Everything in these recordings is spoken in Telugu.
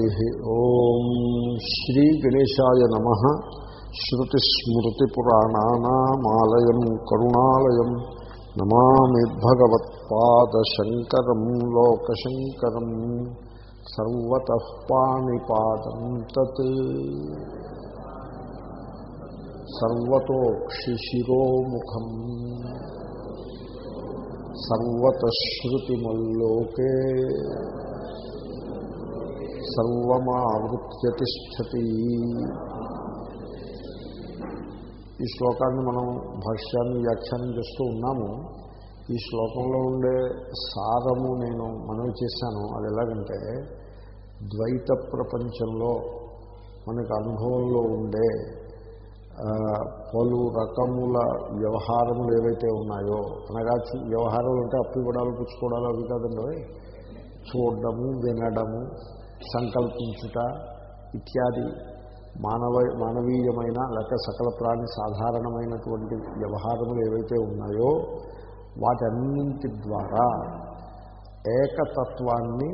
ఓం శ్రీ గణేశాయ నమ. శ్రుతిస్మృతిపురాణానామాలయం కరుణాలయం. నమామి భగవత్పాదశంకరం లోకశంకరం. సర్వత పాణిపాదం తత్. సర్వతోక్షిశిరోముఖం. సర్వతశ్రుతిమల్లోకే. సర్వమావృత్య తిష్టతి ఈ శ్లోకాన్ని మనం భాష్యాన్ని వ్యాఖ్యానం చేస్తూ ఉన్నాము. ఈ శ్లోకంలో ఉండే సారము నేను మనవి చేశాను. అది ఎలాగంటే ద్వైత ప్రపంచంలో మనకు అనుభవంలో ఉండే పలు రకముల వ్యవహారములు ఏవైతే ఉన్నాయో అనగా వ్యవహారాలు అంటే అప్పు ఇవ్వడాలు పుచ్చుకోవడాలు అవి కాదండి చూడడము వినడము సంకల్పించుట ఇత్యాది మానవ మానవీయమైన లేక సకల ప్రాణి సాధారణమైనటువంటి వ్యవహారములు ఏవైతే ఉన్నాయో వాటన్నింటి ద్వారా ఏకతత్వాన్ని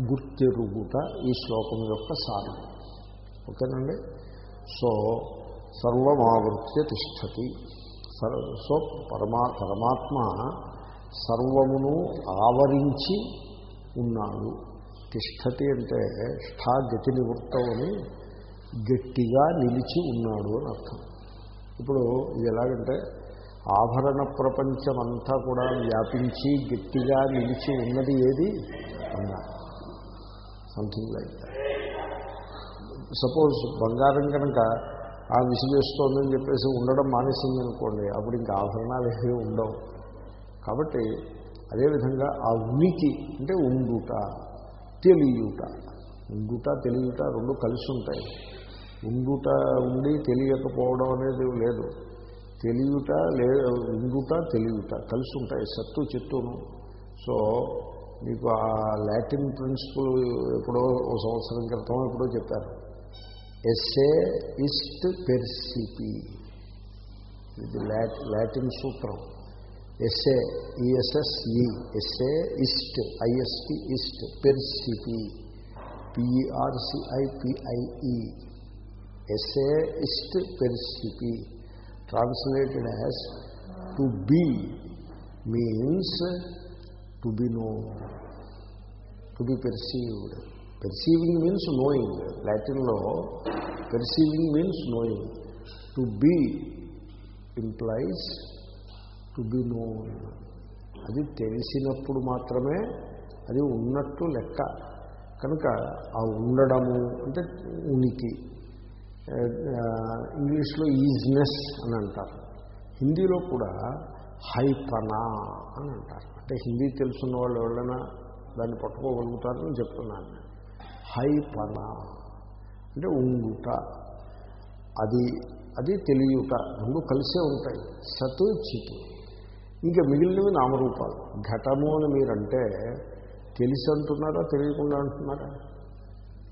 గుర్తెరుగుట ఈ శ్లోకం యొక్క సారం. ఓకేనండి? సో సర్వమావృత్య తిష్టతి. సో పరమా పరమాత్మ సర్వమును ఆవరించి ఉన్నాడు. తిష్టతి అంటే స్థా గతి నివృత్తం అని గట్టిగా నిలిచి ఉన్నాడు అని అర్థం. ఇప్పుడు ఇది ఎలాగంటే ఆభరణ ప్రపంచం అంతా కూడా వ్యాపించి గట్టిగా నిలిచి ఉన్నది ఏది? అన్నా. సంథింగ్ లైక్ సపోజ్ బంగారం కనుక ఆ విసిగేస్తోందని చెప్పేసి ఉండడం మానేసింది అనుకోండి అప్పుడు ఇంకా ఆభరణాలు ఏవి ఉండవు. కాబట్టి అదేవిధంగా ఆ ఉనికి అంటే ఉండుట తెలియుట. ఉండుట తెలియట రెండు కలిసి ఉంటాయి ఉండుట ఉండి తెలియకపోవడం అనేది లేదు. తెలియట లే ఉండుట తెలియట కలిసి ఉంటాయి సత్తు చిత్తును. సో మీకు ఆ లాటిన్ ప్రిన్సిపల్ ఎప్పుడో ఓ సంవత్సరం క్రితం ఎప్పుడో చెప్పారు. ఎస్ఏ ఇస్ట్ పెర్సిపి. ఇది లాటిన్ సూత్రం. ఎస్ఏ ఈఎస్ఎస్ఈ ఎస్ఏ ఇస్ట్ ఐఎస్టి ఇస్ట్ పెర్సిపి పిఈఆర్సిఐపిఐఈ ఎస్ఏ ఇస్ట్ పెర్సిపి translated as to be means to be know to be perceived perceiving means knowing లాటిన్లో perceiving means knowing to be implies to be known అది తెలిసినప్పుడు మాత్రమే అది ఉన్నట్టు లెక్క. కనుక ఆ ఉండడము అంటే ఉనికి. ఇంగ్లీష్లో ఈజినెస్ అని అంటారు. హిందీలో కూడా హైపనా అని అంటారు. అంటే హిందీ తెలుసున్న వాళ్ళు ఎవరైనా దాన్ని పట్టుకోగలుగుతారని చెప్తున్నాను. హైపనా. అంటే ఉంగుట అది అది తెలియట. రెండు కలిసే ఉంటాయి. సత్ చితు. ఇంకా మిగిలినవి నామరూపాలు. ఘటము అని మీరంటే తెలిసి అంటున్నారా తెలియకుండా అంటున్నారా?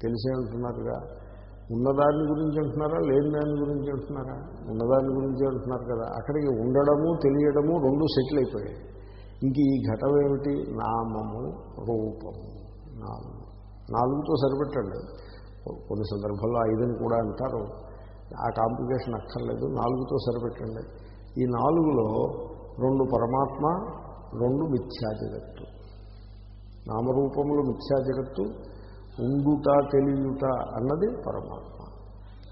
తెలిసే అంటున్నారుగా. ఉన్నదాని గురించి అంటున్నారా లేని దాని గురించి అంటున్నారా? ఉన్నదాని గురించి అంటున్నారు కదా. అక్కడికి ఉండడము తెలియడము రెండు సెటిల్ అయిపోయాయి. ఇంక ఈ ఘటం ఏమిటి? నామము రూపము. నామము. నాలుగుతో సరిపెట్టండి. కొన్ని సందర్భాల్లో ఐదుని కూడా అంటారు. ఆ కాంప్లికేషన్ అక్కర్లేదు. నాలుగుతో సరిపెట్టండి. ఈ నాలుగులో రెండు పరమాత్మ రెండు మిథ్యా జగత్తు. నామరూపములు మిథ్యా జగత్తు ఉండుట తెలియుట అన్నది పరమాత్మ.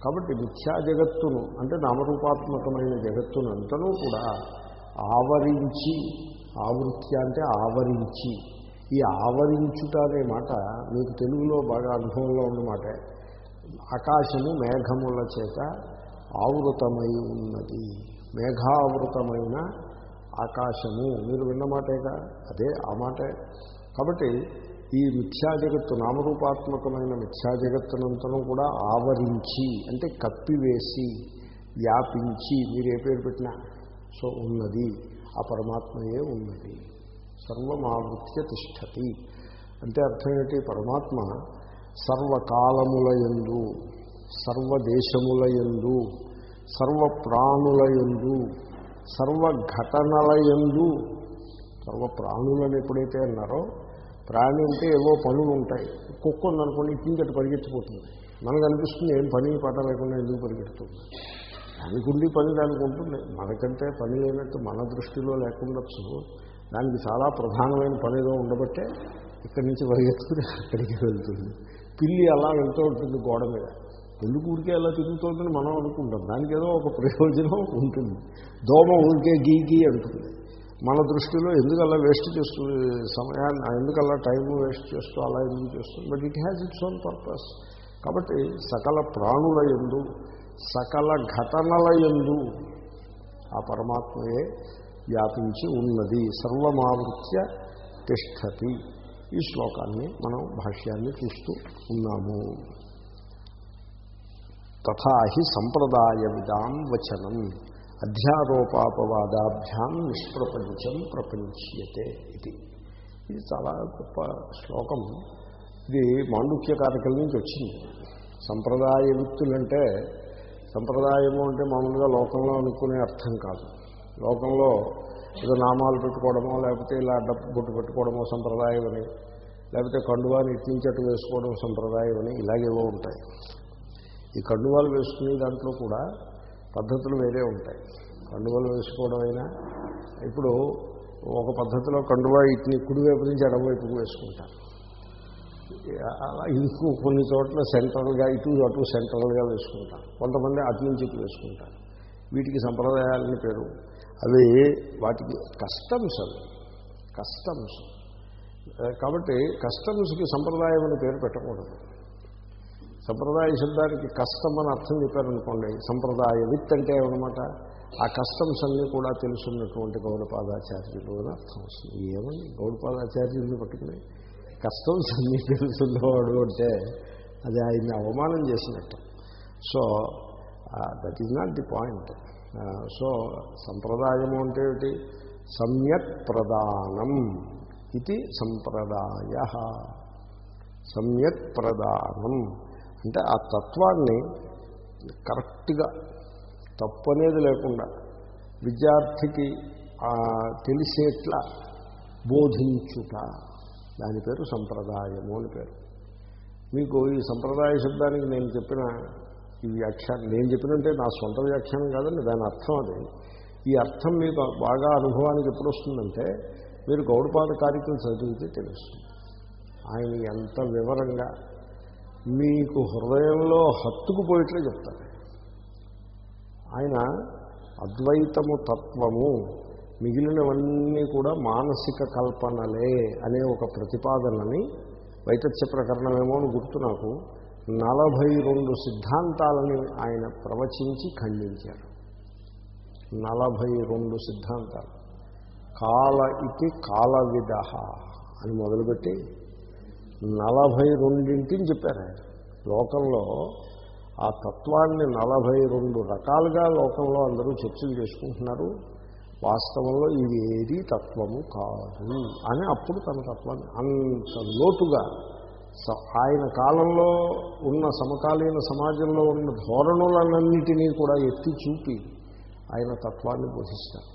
కాబట్టి మిథ్యా జగత్తును అంటే నామరూపాత్మకమైన జగత్తును అంతనూ కూడా ఆవరించి ఆవృత్య అంటే ఆవరించి ఈ ఆవరించుట అనే మాట మీకు తెలుగులో బాగా అనుభవంలో ఉన్నమాట ఆకాశము మేఘముల చేత ఆవృతమై ఉన్నది. మేఘావృతమైన ఆకాశము. మీరు విన్న మాటేగా? అదే ఆ మాటే. కాబట్టి ఈ మిథ్యా జగత్తు నామరూపాత్మకమైన మిథ్యా జగత్తునంతను కూడా ఆవరించి అంటే కప్పివేసి వ్యాపించి మీరు ఏ పేరు పెట్టినా సో ఉన్నది. ఆ పరమాత్మయే ఉన్నది. సర్వమావృత్య తిష్టతి. అంటే అర్థం ఏంటి? పరమాత్మ సర్వకాలముల ఎందు సర్వదేశముల ఎందు సర్వ ఘటనల ఎందు సర్వ ప్రాణులను ఎప్పుడైతే అన్నారో ప్రాణి అంటే ఏవో పనులు ఉంటాయి కుక్క ఉందనుకోండి ఇటు పరిగెత్తిపోతుంది. మనకు అనిపిస్తుంది ఏం పని పాట లేకుండా ఎందుకు పరిగెత్తుతుంది దానికి ఉండి పని దానికి ఉంటుంది. మనకంటే పని లేనట్టు మన దృష్టిలో లేకుండొచ్చు. దానికి చాలా ప్రధానమైన పని ఏదో ఉండబట్టే ఇక్కడి నుంచి పరిగెత్తుకుని అక్కడికి వెళ్తుంది. పిల్లి అలా వెళ్తూ ఉంటుంది గోడ మీద. ఎందుకు ఊరికే అలా తిరుగుతుందని మనం అనుకుంటాం. దానికి ఏదో ఒక ప్రయోజనం ఉంటుంది. దోమ ఊరికే గీ గీ అంటుంది. మన దృష్టిలో ఎందుకు అలా వేస్ట్ చేస్తుంది సమయాన్ని ఎందుకు అలా టైం వేస్ట్ చేస్తూ అలా ఎందుకు చేస్తుంది but it has its own purpose కాబట్టి సకల ప్రాణుల ఎందు సకల ఘటనల ఎందు ఆ పరమాత్మయే వ్యాపించి ఉన్నది. సర్వమావృత్య తిష్టతి. ఈ శ్లోకాన్ని మనం భాష్యాన్ని చూస్తూ ఉన్నాము. తథా హి సంప్రదాయ విధాం వచనం. అధ్యారోపాపవాదాభ్యాం నిష్ప్రపంచం ప్రపంచ్యతే ఇది. ఇది చాలా గొప్ప శ్లోకం. ఇది మాండుక్య కార్యక్రమం నుంచి వచ్చింది. సంప్రదాయ విత్తులంటే సంప్రదాయము అంటే మామూలుగా లోకంలో అనుకునే అర్థం కాదు. లోకంలో ఏదో నామాలు పెట్టుకోవడమో లేకపోతే ఇలా డబ్బు బొట్టు పెట్టుకోవడమో సంప్రదాయం అని లేకపోతే కండువాని ఇట్టించట్టు వేసుకోవడం సంప్రదాయం అని ఇలాగేవో ఉంటాయి. ఈ కండువాలు వేసుకునే దాంట్లో కూడా పద్ధతులు వేరే ఉంటాయి. కండువాలు వేసుకోవడం అయినా ఇప్పుడు ఒక పద్ధతిలో కండువా ఇట్ని కుడివైపు నుంచి ఎడమవైపుకు వేసుకుంటారు. అలా ఇంకో కొన్ని చోట్ల సెంట్రల్గా ఇటు అటు సెంట్రల్గా వేసుకుంటారు. కొంతమంది అటు నుంచి ఇటు వేసుకుంటారు. వీటికి సంప్రదాయాలని పేరు. అవి వాటికి కస్టమ్స్ అవి. కస్టమ్స్. కాబట్టి కస్టమ్స్కి సంప్రదాయం అని పేరు పెట్టకూడదు. సంప్రదాయ శబ్దానికి కష్టం అని అర్థం చెప్పారనుకోండి సంప్రదాయ విత్ అంటే ఏమన్నమాట? ఆ కస్టమ్స్ అన్నీ కూడా తెలుసున్నటువంటి గౌడపాదాచార్యులు అని అర్థం వస్తుంది. ఏమని గౌడపాదాచార్యుల్ని పట్టుకుని కస్టమ్స్ అన్నీ తెలుసున్నవాడు అంటే అది ఆయన్ని అవమానం చేసినట్టు. So that is not the point so సంప్రదాయము అంటే ఏమిటి? సమ్యక్ ప్రదానం ఇది సంప్రదాయ. సమ్యక్ ప్రదానం. అంటే ఆ తత్వాన్ని కరెక్ట్గా తప్పు అనేది లేకుండా విద్యార్థికి తెలిసేట్లా బోధించుట. దాని పేరు సంప్రదాయము అని పేరు. మీకు ఈ సంప్రదాయ శబ్దానికి నేను చెప్పిన ఈ వ్యాఖ్యానం నేను చెప్పినంటే నా సొంత వ్యాఖ్యానం కాదండి దాని అర్థం అది. ఈ అర్థం మీకు బాగా అనుభవానికి ఎప్పుడు వస్తుందంటే మీరు గౌడపాద కార్యక్రమం చదివితే తెలుస్తుంది. ఆయన ఎంత వివరంగా మీకు హృదయంలో హత్తుకుపోయేట్లే చెప్తారు. ఆయన అద్వైతము తత్వము మిగిలినవన్నీ కూడా మానసిక కల్పనలే అనే ఒక ప్రతిపాదనని వైతత్య ప్రకరణమేమో అని గుర్తు నాకు. నలభై రెండు సిద్ధాంతాలని ఆయన ప్రవచించి ఖండించారు. నలభై రెండు సిద్ధాంతాలు. కాల ఇది కాల విద అని మొదలుపెట్టి నలభై రెండింటిని చెప్పారు లోకంలో ఆ తత్వాన్ని నలభై రెండు రకాలుగా లోకంలో అందరూ చర్చలు చేసుకుంటున్నారు. వాస్తవంలో ఇది ఏది తత్వము కాదు అని అప్పుడు తన తత్వాన్ని అంత లోతుగా ఆయన కాలంలో ఉన్న సమకాలీన సమాజంలో ఉన్న ధోరణులన్నిటినీ కూడా ఎత్తి చూపి ఆయన తత్వాన్ని బోధిస్తారు.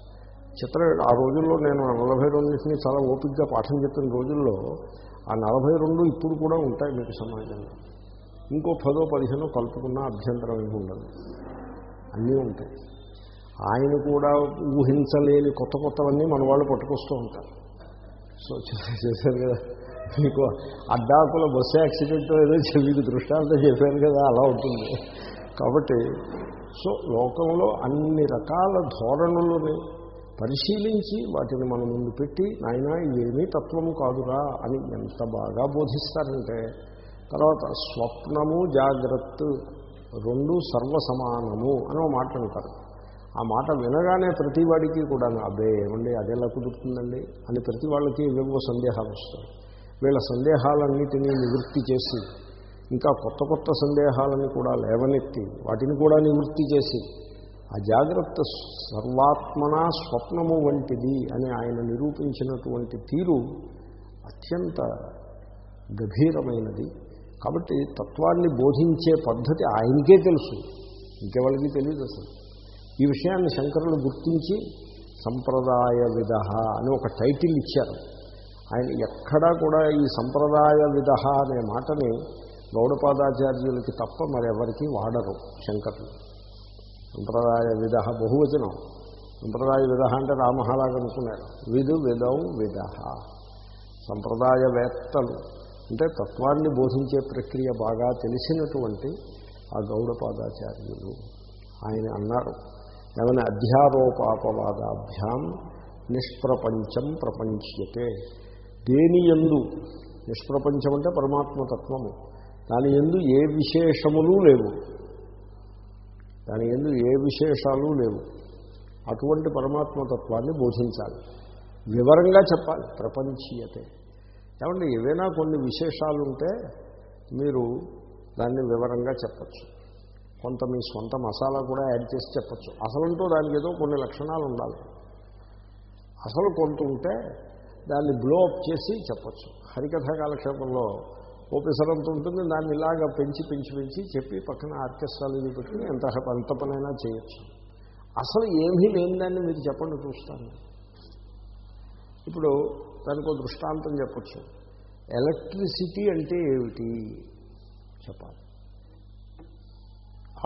చిత్ర ఆ రోజుల్లో నేను నలభై రెండింటినీ చాలా ఓపికగా పాఠం చెప్పిన రోజుల్లో ఆ నలభై రెండు ఇప్పుడు కూడా ఉంటాయి మీకు సమాజంలో. ఇంకో పదో పదిహేనో కలుపుకున్న అభ్యంతరం ఏమి ఉండదు. అన్నీ ఉంటాయి. ఆయన కూడా ఊహించలేని కొత్త కొత్తవన్నీ మన వాళ్ళు పట్టుకొస్తూ ఉంటారు. సో చేశారు కదా. మీకు అడ్డాకుల బస్సు యాక్సిడెంట్ ఏదో మీకు దృష్టాంతం చెప్పాను కదా అలా ఉంటుంది. కాబట్టి సో లోకంలో అన్ని రకాల ధోరణులని పరిశీలించి వాటిని మన ముందు పెట్టి నాయన ఇవేమీ తత్వము కాదురా అని ఎంత బాగా బోధిస్తారంటే తర్వాత స్వప్నము జాగ్రత్త రెండు సర్వసమానము అని ఒక మాట అంటారు. ఆ మాట వినగానే ప్రతి వాడికి కూడా అబ్బే ఏమండి అదేలా కుదురుతుందండి? అని ప్రతి వాళ్ళకి ఏవేవో సందేహాలు వస్తాయి. వీళ్ళ సందేహాలన్నిటినీ నివృత్తి చేసి ఇంకా కొత్త కొత్త సందేహాలను కూడా లేవనెత్తి వాటిని కూడా నివృత్తి చేసి ఆ జాగ్రత్త సర్వాత్మన స్వప్నము వంటిది అని ఆయన నిరూపించినటువంటి తీరు అత్యంత గభీరమైనది. కాబట్టి తత్వాన్ని బోధించే పద్ధతి ఆయనకే తెలుసు. ఇంకెవరికి తెలియదు అసలు. ఈ విషయాన్ని శంకరులు గుర్తించి సంప్రదాయ విధ అని ఒక టైటిల్ ఇచ్చారు. ఆయన ఎక్కడా కూడా ఈ సంప్రదాయ విధ అనే మాటని గౌడపాదాచార్యులకి తప్ప మరెవరికి వాడరు శంకరులు. సంప్రదాయ విధ బహువచనం. సంప్రదాయ విధ అంటే రామహలాగా అనుకున్నాడు విధు విధం విధ సంప్రదాయవేత్తలు అంటే తత్వాన్ని బోధించే ప్రక్రియ బాగా తెలిసినటువంటి ఆ గౌడపాదాచార్యులు. ఆయన అన్నారు ఏమైనా అధ్యారోపాపవాదాభ్యాం నిష్ప్రపంచం ప్రపంచ్యతే. దేని ఎందు నిష్ప్రపంచం అంటే పరమాత్మతత్వము. దాని ఎందు ఏ విశేషములు లేవు. దాని ఎందు ఏ విశేషాలు లేవు. అటువంటి పరమాత్మతత్వాన్ని బోధించాలి. వివరంగా చెప్పాలి. ప్రపంచీయతే. ఏమంటే ఏవైనా కొన్ని విశేషాలు ఉంటే మీరు దాన్ని వివరంగా చెప్పచ్చు. కొంత మీ సొంత మసాలా కూడా యాడ్ చేసి చెప్పచ్చు. అసలంటూ దానికి ఏదో కొన్ని లక్షణాలు ఉండాలి అసలు కొంత ఉంటే దాన్ని బ్లో అప్ చేసి చెప్పచ్చు. హరికథ కాలక్షేపంలో ఓపెసరంత ఉంటుంది దాన్ని ఇలాగ పెంచి పెంచి పెంచి చెప్పి పక్కన ఆర్కెస్ట్రాలు ఇది పెట్టుకుని ఎంత ఎంత పనైనా చేయొచ్చు. అసలు ఏమీ లేని దాన్ని మీరు చెప్పండి చూస్తాను. ఇప్పుడు దానికి ఒక దృష్టాంతం చెప్పచ్చు. ఎలక్ట్రిసిటీ అంటే ఏమిటి? చెప్పాలి.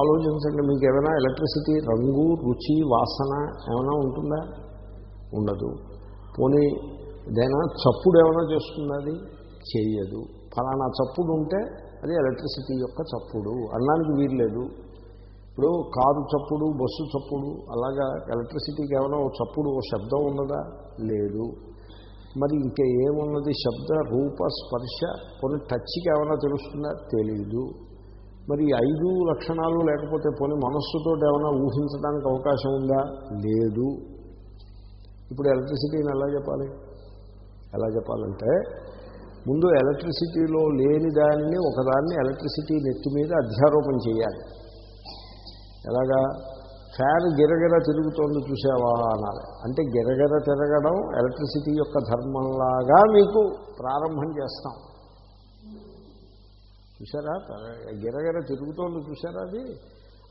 ఆలోచించండి మీకు ఏమైనా ఎలక్ట్రిసిటీ రంగు రుచి వాసన ఏమైనా ఉంటుందా? ఉండదు. పోనీ ఏదైనా చప్పుడు ఏమైనా చేస్తుంది అది? చేయదు. ఫలానా చప్పుడు ఉంటే అది ఎలక్ట్రిసిటీ యొక్క చప్పుడు. అనడానికి వీల్లేదు. ఇప్పుడు కారు చప్పుడు బస్సు చప్పుడు అలాగా ఎలక్ట్రిసిటీకి ఏమైనా ఓ చప్పుడు ఓ శబ్దం ఉన్నదా? లేదు. మరి ఇంకా ఏమున్నది? శబ్ద రూప స్పర్శ కొన్ని టచ్కి ఏమైనా తెలుస్తుందా? తెలియదు మరి ఐదు లక్షణాలు లేకపోతే పోనీ మనస్సుతో ఏమైనా ఊహించడానికి అవకాశం ఉందా? లేదు. ఇప్పుడు ఎలక్ట్రిసిటీని ఎలా చెప్పాలి? ఎలా చెప్పాలంటే ముందు ఎలక్ట్రిసిటీలో లేని దానిని ఒకదాన్ని ఎలక్ట్రిసిటీ నెత్తి మీద అధ్యారోపణ చేయాలి. ఎలాగా? ఫ్యాన్ గిరగిర తిరుగుతోంది చూసావా అనాలి. అంటే గిరగిర తిరగడం ఎలక్ట్రిసిటీ యొక్క ధర్మంలాగా మీకు ప్రారంభం చేస్తాం. చూసారా? గిరగిర తిరుగుతోంది చూసారా అది?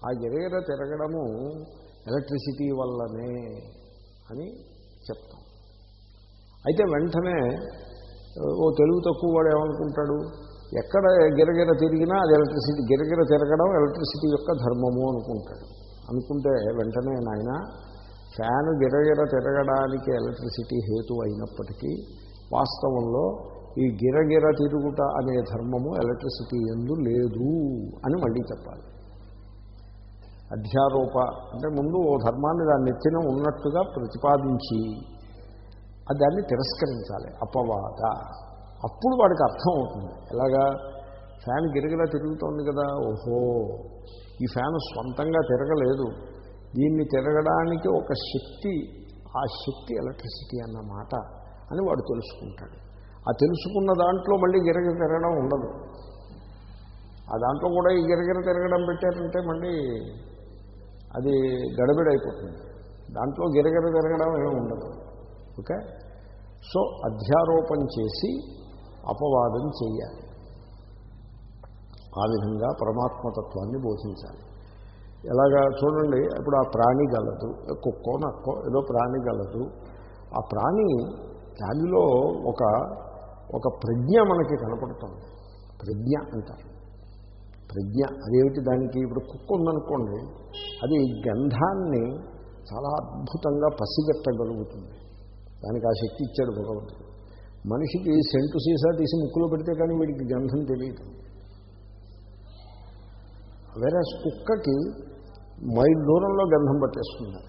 ఆ గిరగిర తిరగడము ఎలక్ట్రిసిటీ వల్లనే అని చెప్తాం. అయితే వెంటనే ఓ తెలుగు తక్కువ వాడు ఏమనుకుంటాడు? ఎక్కడ గిరగిర తిరిగినా అది ఎలక్ట్రిసిటీ గిరగిర తిరగడం ఎలక్ట్రిసిటీ యొక్క ధర్మము అనుకుంటాడు. అనుకుంటే వెంటనే నాయన ఫ్యాన్ గిరగిర తిరగడానికి ఎలక్ట్రిసిటీ హేతు అయినప్పటికీ వాస్తవంలో ఈ గిరగిర తిరుగుట అనే ధర్మము ఎలక్ట్రిసిటీ ఎందు లేదు అని మళ్ళీ చెప్పాలి. అధ్యారోప అంటే ముందు ఓ ధర్మాన్ని దాన్ని నెత్తిన ఉన్నట్టుగా ప్రతిపాదించి దాన్ని తిరస్కరించాలి. అపవాద. అప్పుడు వాడికి అర్థం అవుతుంది. ఎలాగా? ఫ్యాన్ గిరిగిలా తిరుగుతోంది కదా. ఓహో! ఈ ఫ్యాన్ స్వంతంగా తిరగలేదు. దీన్ని తిరగడానికి ఒక శక్తి ఆ శక్తి ఎలక్ట్రిసిటీ అన్నమాట అని వాడు తెలుసుకుంటాడు. ఆ తెలుసుకున్న దాంట్లో మళ్ళీ గిరగ తిరగడం ఉండదు. ఆ దాంట్లో కూడా ఈ గిరగిర తిరగడం పెట్టారంటే మళ్ళీ అది గడబిడైపోతుంది. దాంట్లో గిరగిర తిరగడం ఏమి ఉండదు. ఓకే? సో అధ్యారోపణ చేసి అపవాదం చేయాలి ఆ విధంగా పరమాత్మతత్వాన్ని బోధించాలి. ఎలాగా చూడండి ఇప్పుడు ఆ ప్రాణి గలదు కుక్కో నక్కో ఏదో ప్రాణి గలదు. ఆ ప్రాణి దానిలో ఒక ఒక ప్రజ్ఞ మనకి కనపడుతుంది. ప్రజ్ఞ అంటారు. ప్రజ్ఞ అదేమిటి దానికి? ఇప్పుడు కుక్క ఉందనుకోండి అది గంధాన్ని చాలా అద్భుతంగా పసిగట్టగలుగుతుంది. దానికి ఆ శక్తి ఇచ్చాడు భగవంతుడు. మనిషికి సెంటు సీసా తీసి ముక్కులో పెడితే కానీ వీడికి గంధం తెలియదు. వేరే కుక్కకి మైల్ దూరంలో గంధం పట్టేస్తుంది.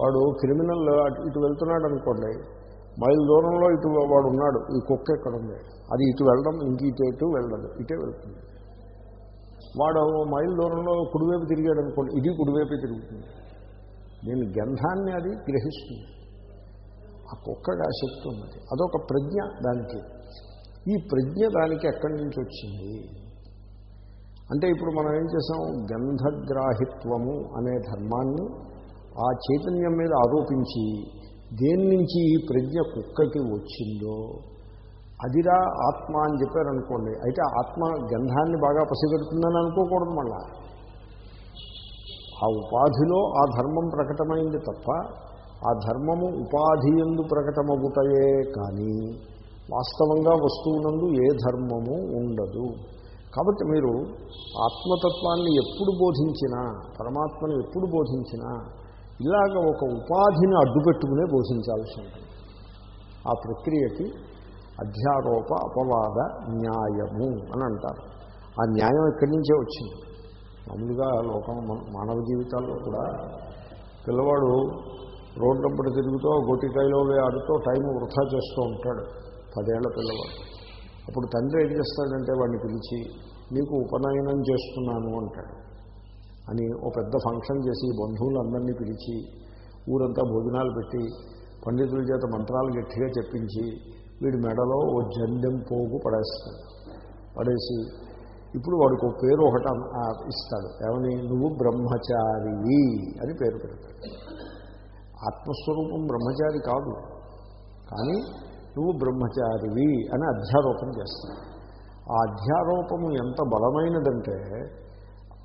వాడు క్రిమినల్ ఇటు వెళ్తున్నాడు అనుకోండి మైల్ దూరంలో ఇటు వాడు ఉన్నాడు ఈ కుక్క ఎక్కడ ఉంది? అది ఇటు వెళ్ళడం ఇంక ఇటు ఇటు వెళ్ళదు ఇటే వెళ్తుంది. వాడు మైల్ దూరంలో కుడివైపు తిరిగాడు అనుకోండి ఇది కుడివైపు తిరుగుతుంది. నేను గంధాన్ని అది గ్రహిస్తుంది. ఆ కుక్కగా ఆ శక్తి ఉన్నది. అదొక ప్రజ్ఞ దానికి. ఈ ప్రజ్ఞ దానికి ఎక్కడి నుంచి వచ్చింది? అంటే ఇప్పుడు మనం ఏం చేసాం? గంధగ్రాహిత్వము అనే ధర్మాన్ని ఆ చైతన్యం మీద ఆరోపించి దేని నుంచి ఈ ప్రజ్ఞ కుక్కకి వచ్చిందో అదిరా ఆత్మ అని చెప్పారనుకోండి. అయితే ఆత్మ గంధాన్ని బాగా పసిగడుతుందని అనుకోకూడదు మళ్ళా. ఆ ఉపాధిలో ఆ ధర్మం ప్రకటమైంది తప్ప ఆ ధర్మము ఉపాధి ఎందు ప్రకటమగుటయే కానీ వాస్తవంగా వస్తువునందు ఏ ధర్మము ఉండదు. కాబట్టి మీరు ఆత్మతత్వాన్ని ఎప్పుడు బోధించినా పరమాత్మను ఎప్పుడు బోధించినా ఇలాగ ఒక ఉపాధిని అడ్డుపెట్టుకునే బోధించాల్సి ఉంటుంది ఆ ప్రక్రియకి అధ్యారోప అపవాద న్యాయము అని అంటారు. ఆ న్యాయం ఎక్కడి నుంచే వచ్చింది? మామూలుగా లోకం మన- మానవ జీవితాల్లో కూడా పిల్లవాడు రోడ్డప్పుడు తిరుగుతూ గొటికాయలో ఆడుతూ టైం వృధా చేస్తూ ఉంటాడు. పదేళ్ళ పిల్లవాడు. అప్పుడు తండ్రి ఏం చేస్తాడంటే వాడిని పిలిచి నీకు ఉపనయనం చేస్తున్నాను అంటాడు. అని ఓ పెద్ద ఫంక్షన్ చేసి బంధువులందరినీ పిలిచి ఊరంతా భోజనాలు పెట్టి పండితుల చేత మంత్రాలు గట్టిగా చెప్పించి వీడి మెడలో ఓ జందెం పోగు పడేస్తాడు. పడేసి ఇప్పుడు వాడికి ఒక పేరు ఒకటి ఇస్తాడు. ఏమని? నువ్వు బ్రహ్మచారి అని పేరు పెడతాడు. ఆత్మస్వరూపం బ్రహ్మచారి కాదు. కానీ నువ్వు బ్రహ్మచారివి అని అధ్యారోపణ చేస్తావు. ఆ అధ్యారోపము ఎంత బలమైనదంటే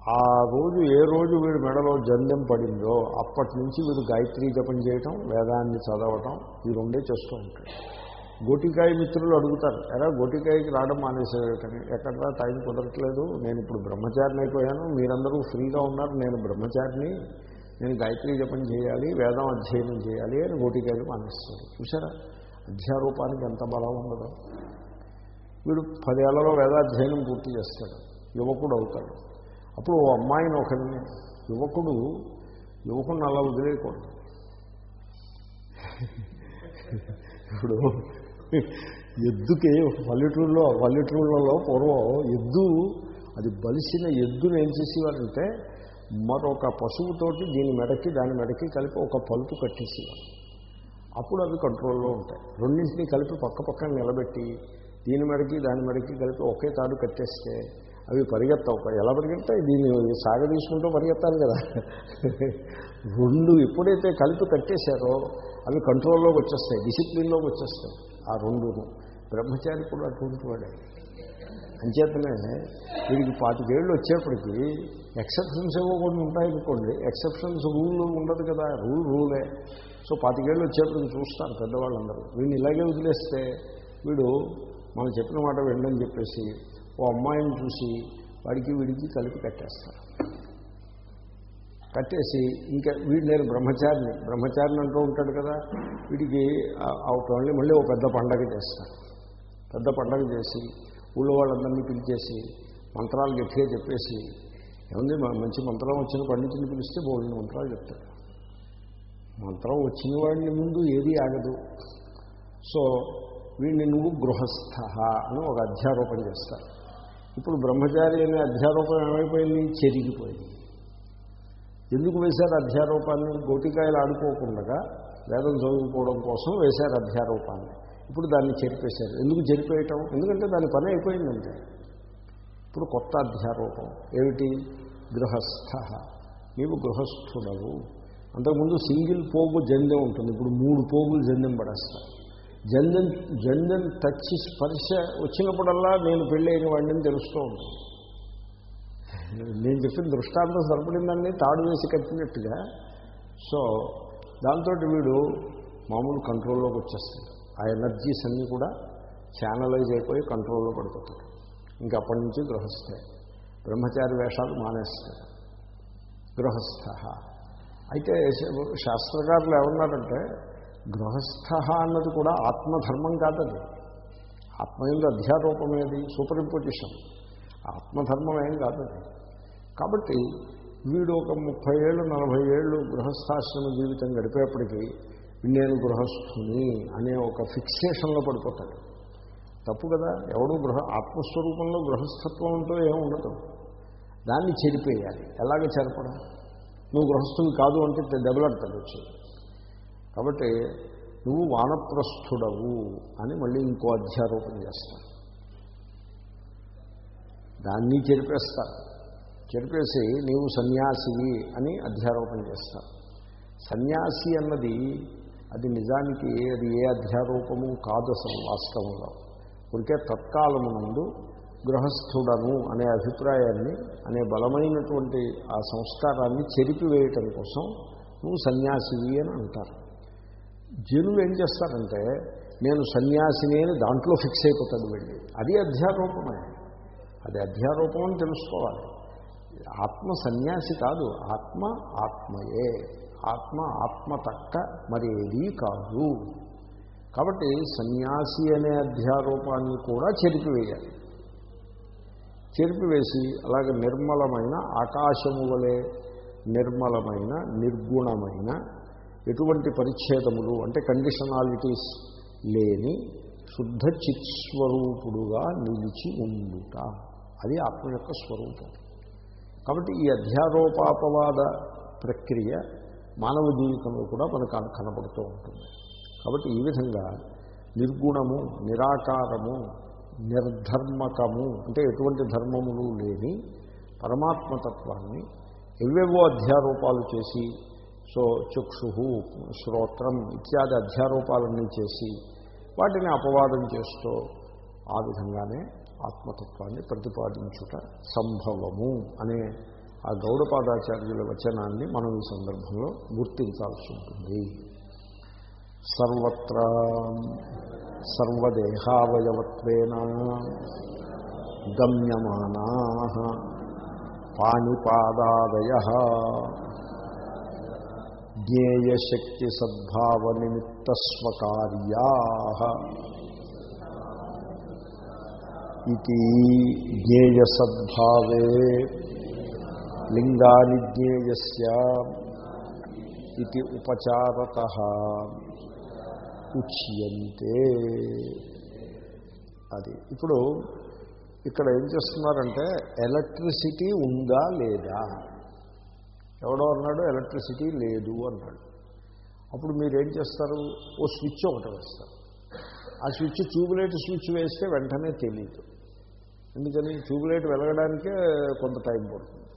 ఆ రోజు ఏ రోజు వీడు మెడలో జందెం పడిందో అప్పటి నుంచి వీడు గాయత్రీ జపం చేయటం వేదాన్ని చదవటం ఈ రెండే చేస్తూ ఉంటాడు. గోటికాయ మిత్రులు అడుగుతారు ఎలా గోటికాయకి రావడం మానేసేటని ఎక్కడ టైం కుదరట్లేదు? నేను ఇప్పుడు బ్రహ్మచారిని అయిపోయాను. మీరందరూ ఫ్రీగా ఉన్నారు. నేను బ్రహ్మచారిని నేను గాయత్రీ జపం చేయాలి వేదం అధ్యయనం చేయాలి అని గోటికాయలు మానేస్తారు చూసారా అధ్యారూపానికి ఎంత బలం ఉండదు. వీడు పదేళ్ళలో వేదాధ్యయనం పూర్తి చేస్తాడు. యువకుడు అవుతాడు. అప్పుడు ఓ అమ్మాయిని ఒకరిని యువకుడు యువకుడిని అలా వదిలేయకూడదు. ఇప్పుడు ఎద్దుకి పల్లెటూరులో పల్లెటూళ్ళలో పూర్వం ఎద్దు అది బలిసిన ఎద్దును ఏం చేసేవారంటే మరొక పశువుతోటి దీని మెడకి దాని మెడకి కలిపి ఒక పలుపు కట్టేసి అప్పుడు అవి కంట్రోల్లో ఉంటాయి. రెండింటినీ కలిపి పక్క పక్కన నిలబెట్టి దీని మెడకి దాని మెడకి కలిపి ఒకే తాడు కట్టేస్తే అవి పరిగెత్తవు. ఎలా పరిగెత్తాయి? దీన్ని సాగదీసుకుంటూ పరిగెత్తాలి కదా. రెండు ఎప్పుడైతే కలిపి కట్టేశారో అవి కంట్రోల్లోకి వచ్చేస్తాయి డిసిప్లిన్లోకి వచ్చేస్తాయి. ఆ రెండును. బ్రహ్మచారి కూడా అటువంటి వాడే. అంచేతనే వీడికి పాతికేళ్ళు వచ్చేప్పటికీ ఎక్సెప్షన్స్ ఏవో కొన్ని ఉంటాయనుకోండి ఎక్సెప్షన్స్ రూల్ ఉండదు కదా. రూల్ రూలే. సో పాతికేళ్ళు వచ్చేప్పుడు చూస్తారు పెద్దవాళ్ళందరూ. వీడిని ఇలాగే వదిలేస్తే వీడు మనం చెప్పిన మాట వెళ్ళని చెప్పేసి ఓ అమ్మాయిని చూసి వాడికి వీడికి కలిపి కట్టేస్తారు. కట్టేసి ఇంకా వీడు నేను బ్రహ్మచారిని. బ్రహ్మచారిని అంటూ ఉంటాడు కదా. వీడికి అవుతాళ్ళని మళ్ళీ ఓ పెద్ద పండగ చేస్తారు. పెద్ద పండగ చేసి ఊళ్ళో వాళ్ళందరినీ పిలిచేసి మంత్రాలు గట్టిగా చెప్పేసి ఏముంది? మంచి మంత్రం వచ్చిన పండితుని పిలిస్తే బోడిన మంత్రాలు చెప్తాడు. మంత్రం వచ్చిన వాడిని ముందు ఏది ఆగదు. సో వీడిని నువ్వు గృహస్థ అని ఒక అధ్యారోపణ చేస్తారు. ఇప్పుడు బ్రహ్మచారి అనే అధ్యారోపణ ఏమైపోయింది? చెరిగిపోయింది. ఎందుకు వేశారు అధ్యారోపాన్ని? గోటికాయలు ఆడుకోకుండా వేదం చదువుకోవడం కోసం వేశారు అధ్యారోపాన్ని. ఇప్పుడు దాన్ని చెరిపేశారు. ఎందుకు చెరిపేయటం? ఎందుకంటే దాని పని అయిపోయిందంటే ఇప్పుడు కొత్త అధ్యారూపం. ఏమిటి? గృహస్థ. నీవు గృహస్థుడవు. అంతకుముందు సింగిల్ పోగు జందెం ఉంటుంది. ఇప్పుడు మూడు పోగులు జందెం పడేస్తారు జందెం జందెం టచ్ స్పర్శ వచ్చినప్పుడల్లా నేను పెళ్ళైన వాడిని తెలుస్తూ ఉంటుంది. నేను చెప్పిన దృష్టాంతం సరిపడిందండి. తాడు వేసి కట్టినట్టుగా. సో దాంతో వీడు మామూలు కంట్రోల్లోకి వచ్చేస్తాడు. ఆ ఎనర్జీస్ అన్నీ కూడా ఛానలైజ్ అయిపోయి కంట్రోల్లో పడిపోతాడు. ఇంకా అప్పటి నుంచి గృహస్థే. బ్రహ్మచారి వేషాలు మానేస్తాడు గృహస్థ. అయితే శాస్త్రకారులు ఏమన్నారంటే గృహస్థ అన్నది కూడా ఆత్మధర్మం కాదది. ఆత్మ ఎందు అధ్యారూపమేది సూపర్ ఇంపోజిషన్ ఆత్మధర్మం ఏం కాదది. కాబట్టి వీడు ఒక ముప్పై ఏళ్ళు నలభై ఏళ్ళు గృహస్థాశ్రమ జీవితం గడిపేప్పటికీ నేను గృహస్థుని అనే ఒక ఫిక్సేషన్లో పడిపోతాడు తప్పు కదా? ఎవడు గృహ ఆత్మస్వరూపంలో గృహస్థత్వం అంటూ ఏం ఉండదు. దాన్ని చెరిపేయాలి. ఎలాగ చెరపడం? నువ్వు గృహస్థువి కాదు అంటే దెబ్బలాడతాడు వచ్చి కాబట్టి నువ్వు వానప్రస్థుడవు అని మళ్ళీ ఇంకో అధ్యారోపణ చేస్తాను దాన్ని చెరిపేస్తా చెరిపేసి నీవు సన్యాసివి అని అధ్యారోపణ చేస్తా సన్యాసి అన్నది అది నిజానికి అది ఏ అధ్యారూపము కాదు అసలు వాస్తవంలో. ఉంటే తత్కాలమునందు గృహస్థుడను అనే అభిప్రాయాన్ని అనే బలమైనటువంటి ఆ సంస్కారాన్ని చెరిపివేయటం కోసం నువ్వు సన్యాసివి అని అంటారు. జనులు ఏం చేస్తారంటే నేను సన్యాసిని అని దాంట్లో ఫిక్స్ అయిపోతాడు వెళ్ళి. అది అధ్యారూపమే. అది అధ్యారూపం అని తెలుసుకోవాలి. ఆత్మ సన్యాసి కాదు ఆత్మ ఆత్మయే. ఆత్మ ఆత్మ తక్క మరి ఏదీ కాదు. కాబట్టి సన్యాసి అనే అధ్యారూపాన్ని కూడా చెరిపివేయాలి. చెరిపివేసి అలాగే నిర్మలమైన ఆకాశము వలె నిర్మలమైన నిర్గుణమైన ఎటువంటి పరిచ్ఛేదములు అంటే కండిషనాలిటీస్ లేని శుద్ధ చిత్స్వరూపుడుగా నిలిచి ఉండుట. అది ఆత్మ యొక్క స్వరూపం. కాబట్టి ఈ అధ్యారోపాపవాద ప్రక్రియ మానవ జీవితంలో కూడా మనకు కన- కనపడుతూ ఉంటుంది. కాబట్టి ఈ విధంగా నిర్గుణము నిరాకారము నిర్ధర్మకము అంటే ఎటువంటి ధర్మములు లేని పరమాత్మతత్వాన్ని ఎవేవో అధ్యారూపాలు చేసి సో చక్షు శ్రోత్రం ఇత్యాది అధ్యారూపాలన్నీ చేసి వాటిని అపవాదం చేస్తూ ఆ విధంగానే ఆత్మతత్వాన్ని ప్రతిపాదించుట సంభవము అనే ఆ గౌడపాదాచార్యుల వచనాన్ని మనం ఈ సందర్భంలో గుర్తించాల్సి ఉంటుంది. సర్వత్ర సర్వదేహావయవత్వేన గమ్యమానా పాణిపాదాదయ జ్ఞేయశక్తి సద్భావ నిమిత్త ఇది జ్ఞేయసద్భావే లింగాని జ్ఞేయస్య ఇది ఉపచారత ఉచ్యంతే అది. ఇప్పుడు ఇక్కడ ఏం చేస్తున్నారంటే ఎలక్ట్రిసిటీ ఉందా లేదా? ఎవడో అన్నాడు ఎలక్ట్రిసిటీ లేదు అన్నాడు. అప్పుడు మీరు ఏం చేస్తారు? ఓ స్విచ్ ఒకటి వేస్తారు. ఆ స్విచ్ ట్యూబ్లైట్ స్విచ్ వేస్తే వెంటనే తెలియదు ఎందుకని? ట్యూబ్లైట్ వెలగడానికే కొంత టైం పడుతుంది.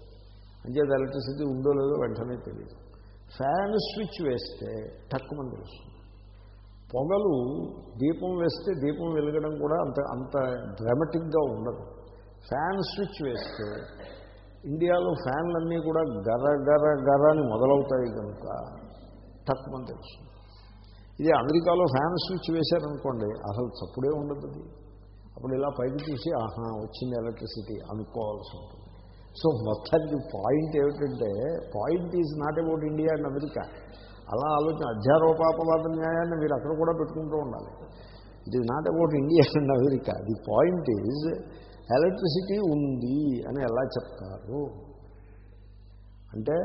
అంచేది ఎలక్ట్రిసిటీ ఉందో లేదో వెంటనే తెలియదు ఫ్యాన్ స్విచ్ వేస్తే తక్కువ తెలుస్తుంది పొగలు దీపం వేస్తే దీపం వెలగడం కూడా అంత అంత డ్రామటిక్గా ఉండదు. ఫ్యాన్ స్విచ్ వేస్తే ఇండియాలో ఫ్యాన్లన్నీ కూడా గర గర గర అని మొదలవుతాయి కనుక తక్కువ తెలుస్తుంది. ఇది అమెరికాలో ఫ్యాన్ స్విచ్ వేశారనుకోండి అసలు చప్పుడే ఉండదు అది. అప్పుడు ఇలా పైకి చూసి ఆహా వచ్చింది ఎలక్ట్రిసిటీ అనుకోవాల్సి ఉంటుంది. సో మొత్తానికి పాయింట్ ఏమిటంటే point is not about India and America అలా ఆలోచన అధ్యారోపాపవాద న్యాయాన్ని మీరు అక్కడ కూడా పెట్టుకుంటూ ఉండాలి. It is not about India and America the point is electricity ఉంది అని ఎలా చెప్తారు? అంటే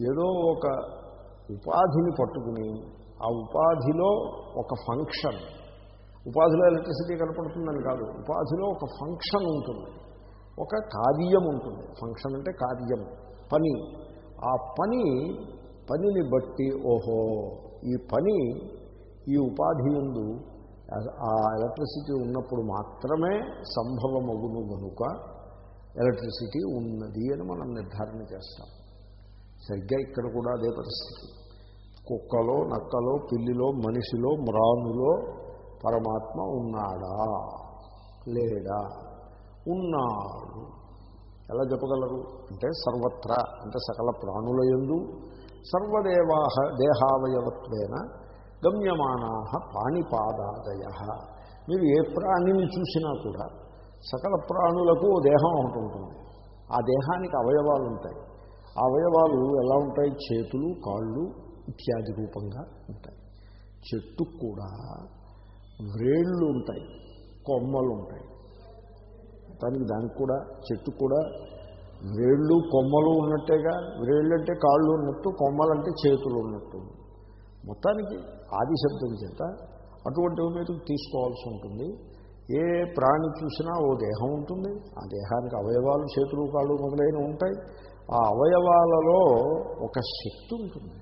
ఏదో ఒక ఉపాధిని పట్టుకుని ఆ ఉపాధిలో ఒక ఫంక్షన్ ఉపాధిలో ఎలక్ట్రిసిటీ కనపడుతుందని కాదు ఉపాధిలో ఒక ఫంక్షన్ ఉంటుంది. ఒక కార్యం ఉంటుంది. ఫంక్షన్ అంటే కార్యం పని. ఆ పని పనిని బట్టి ఓహో ఈ పని ఈ ఉపాధి ఎందు ఆ ఎలక్ట్రిసిటీ ఉన్నప్పుడు మాత్రమే సంభవమగును కనుక ఎలక్ట్రిసిటీ ఉన్నది అని మనం నిర్ధారణ చేస్తాం. సరిగ్గా ఇక్కడ కూడా అదే పరిస్థితి. కుక్కలో నక్కలో పిల్లిలో మనిషిలో మ్రానులో పరమాత్మ ఉన్నాడా? లేడా? ఉన్నాడు. ఎలా చెప్పగలరు? అంటే సర్వత్రా అంటే సకల ప్రాణుల యందు సర్వదేవా దేహావయవత్వేన గమ్యమానా పాణిపాదాదయ. మీరు ఏ ప్రాణిని చూసినా కూడా సకల ప్రాణులకు ఓ దేహం ఒకటి ఉంటుంది. ఆ దేహానికి అవయవాలు ఉంటాయి. ఆ అవయవాలు ఎలా ఉంటాయి? చేతులు కాళ్ళు ఇత్యాది రూపంగా ఉంటాయి. చెట్టు కూడా వ్రేళ్ళు ఉంటాయి. కొమ్మలు ఉంటాయి. దానికి దానికి కూడా చెట్టు కూడా వ్రేళ్ళు కొమ్మలు ఉన్నట్టేగా వ్రేళ్ళు అంటే కాళ్ళు ఉన్నట్టు కొమ్మలంటే చేతులు ఉన్నట్టు. మొత్తానికి ఆది శబ్దం చేత అటువంటివి మీరు తీసుకోవాల్సి ఉంటుంది. ఏ ప్రాణి చూసినా ఓ దేహం ఉంటుంది. ఆ దేహానికి అవయవాలు చేతులు కాళ్ళు మొదలైన ఉంటాయి. ఆ అవయవాలలో ఒక శక్తి ఉంటుంది.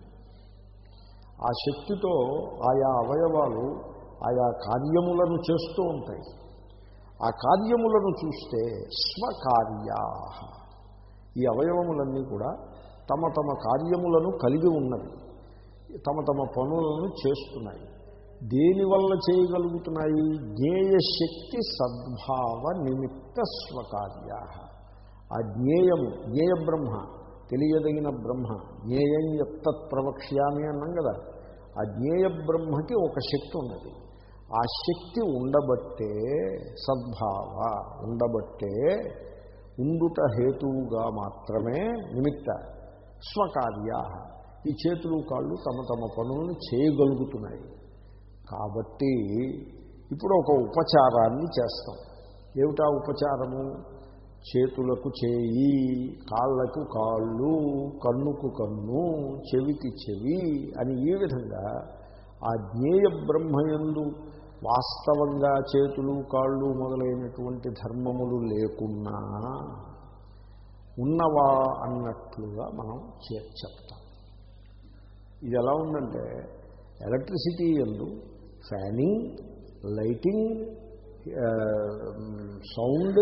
ఆ శక్తితో ఆయా అవయవాలు ఆయా కార్యములను చేస్తూ ఉంటాయి. ఆ కార్యములను చూస్తే స్వకార్యా ఈ అవయవములన్నీ కూడా తమ తమ కార్యములను కలిగి ఉన్నవి. తమ తమ పనులను చేస్తున్నాయి. దేనివల్ల చేయగలుగుతున్నాయి? జ్ఞేయశక్తి సద్భావ నిమిత్త స్వకార్య ఆ జ్ఞేయము జ్ఞేయ బ్రహ్మ తెలియదగిన బ్రహ్మ జ్ఞేయం ఎత్తత్ ప్రవక్ష్యామి అన్నాం కదా. ఆ జ్ఞేయ బ్రహ్మకి ఒక శక్తి ఉన్నది. ఆ శక్తి ఉండబట్టే సద్భావ ఉండబట్టే ఉండుట హేతువుగా మాత్రమే నిమిత్త స్వకార్యా. ఈ చేతులు కాళ్ళు తమ తమ పనులను చేయగలుగుతున్నాయి. కాబట్టి ఇప్పుడు ఒక ఉపచారాన్ని చేస్తాం. ఏమిటా ఉపచారము? చేతులకు చేయి కాళ్ళకు కాళ్ళు కన్నుకు కన్ను చెవికి చెవి అని ఈ విధంగా ఆ జ్ఞేయ బ్రహ్మయందు వాస్తవంగా చేతులు కాళ్ళు మొదలైనటువంటి ధర్మములు లేకున్నా ఉన్నవా అన్నట్లుగా మనం చెప్తాం ఇది ఎలా ఉందంటే ఎలక్ట్రిసిటీ ఎందు ఫ్యానింగ్ లైటింగ్ సౌండ్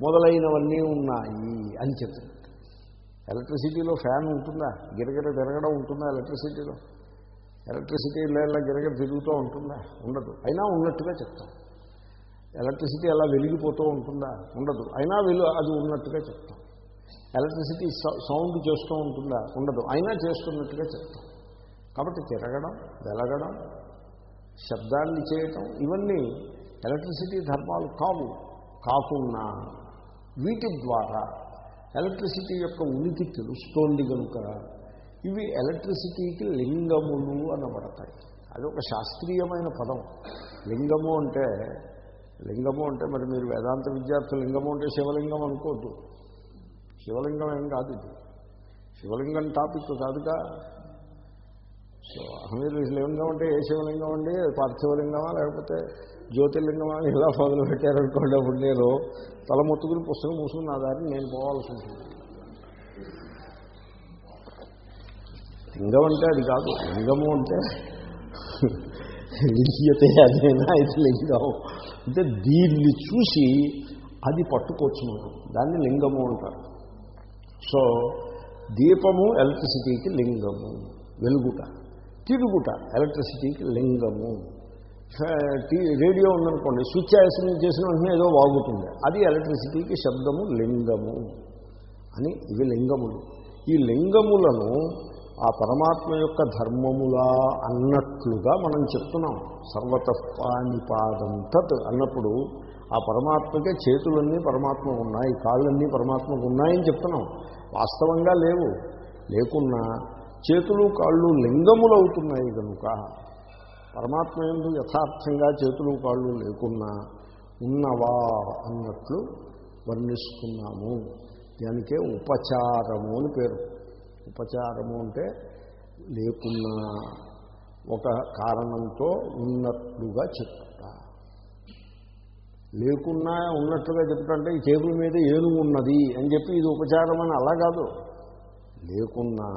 మొదలైనవన్నీ ఉన్నాయి అని చెప్తుంది ఎలక్ట్రిసిటీలో ఫ్యాన్ ఉంటుందా? గిరగిర తిరగడం ఉంటుందా ఎలక్ట్రిసిటీలో? ఎలక్ట్రిసిటీ ఇలా గిరగ తిరుగుతూ ఉంటుందా? ఉండదు. అయినా ఉన్నట్టుగా చెప్తాం. ఎలక్ట్రిసిటీ అలా వెలిగిపోతూ ఉంటుందా? ఉండదు. అయినా వెలు అది ఉన్నట్టుగా చెప్తాం. ఎలక్ట్రిసిటీ సౌండ్ చేస్తూ ఉంటుందా? ఉండదు. అయినా చేస్తున్నట్టుగా చెప్తాం. కాబట్టి తిరగడం వెలగడం శబ్దాన్ని చేయటం ఇవన్నీ ఎలక్ట్రిసిటీ ధర్మాలు కావు. కాకున్నా వీటి ద్వారా ఎలక్ట్రిసిటీ యొక్క ఉనికి తెలుస్తోంది కనుక ఇవి ఎలక్ట్రిసిటీకి లింగములు అనబడతాయి. అది ఒక శాస్త్రీయమైన పదం. లింగము అంటే లింగము అంటే మరి మీరు వేదాంత విద్యార్థులు లింగము అంటే శివలింగం అనుకోవద్దు శివలింగం ఏం కాదు ఇది. శివలింగం టాపిక్ కాదుగా. సో మీరు లింగం అంటే ఏ శివలింగం అండి? పార్థివలింగమా లేకపోతే జ్యోతిర్లింగమా? ఇలా మొదలు పెట్టారనుకోండి అప్పుడు నేను తల మొత్తుకుని పుస్తకం మూసుకుని నా దారిని నేను పోవాల్సి ఉంటుంది. లింగం అంటే అది కాదు. లింగము అంటే లింగ్యతే అదేనా? ఇది లింగం. అంటే దీన్ని చూసి అది పట్టుకోవచ్చు మనం దాన్ని లింగము అంటారు. సో దీపము ఎలక్ట్రిసిటీకి లింగము. వెలుగుట. తిరుగుట ఎలక్ట్రిసిటీకి లింగము. రేడియో ఉందనుకోండి స్విచ్ యాక్షన్ చేసిన వెంటనే ఏదో వాగుతుంది. అది ఎలక్ట్రిసిటీకి శబ్దము లింగము అని ఇవి లింగములు. ఈ లింగములను ఆ పరమాత్మ యొక్క ధర్మములా అన్నట్లుగా మనం చెప్తున్నాం. సర్వత తత్ అన్నప్పుడు ఆ పరమాత్మకే చేతులన్నీ పరమాత్మ ఉన్నాయి కాళ్ళన్నీ పరమాత్మకు ఉన్నాయని చెప్తున్నాం. వాస్తవంగా లేవు. లేకున్నా చేతులు కాళ్ళు లింగములు అవుతున్నాయి కనుక పరమాత్మ ఎందు యథార్థంగా చేతులు కాళ్ళు లేకున్నా ఉన్నవా అన్నట్లు వర్ణిస్తున్నాము. దానికే ఉపచారము అని పేరు. ఉపచారము అంటే లేకున్నా ఒక కారణంతో ఉన్నట్లుగా చెప్తా లేకున్నా ఉన్నట్లుగా చెప్తుంటే ఈ టేబుల్ మీద ఏనుగు ఉన్నది అని చెప్పి ఇది ఉపచారం అని అలా కాదు. లేకున్నా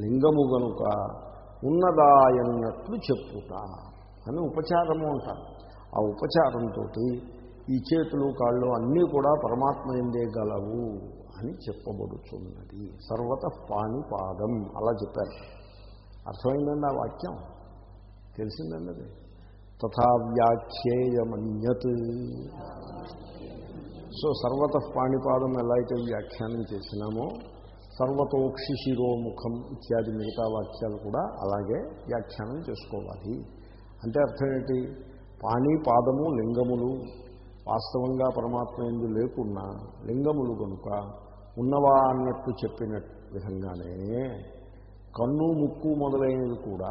లింగము గనుక ఉన్నదాయన్నట్లు చెప్పుట అని ఉపచారము అంటారు. ఆ ఉపచారంతో ఈ చేతులు కాళ్ళు అన్నీ కూడా పరమాత్మ ఎందే గలవు. అని చెప్పబడుచున్నది. సర్వత పాణిపాదం అలా చెప్పారు. అర్థమైందండి ఆ వాక్యం? తెలిసిందండి అది? తథా వ్యాఖ్యేయమన్యత్. సో సర్వత పాణిపాదం ఎలా అయితే వ్యాఖ్యానం చేసినామో సర్వతోక్షి శిరోముఖం ఇత్యాది మిగతా వాక్యాలు కూడా అలాగే వ్యాఖ్యానం చేసుకోవాలి. అంటే అర్థం ఏంటి? పాణి పాదము లింగములు. వాస్తవంగా పరమాత్మ ఎందు లేకున్నా లింగములు కనుక ఉన్నవా అన్నట్టు చెప్పిన విధంగానే కన్ను ముక్కు మొదలైనవి కూడా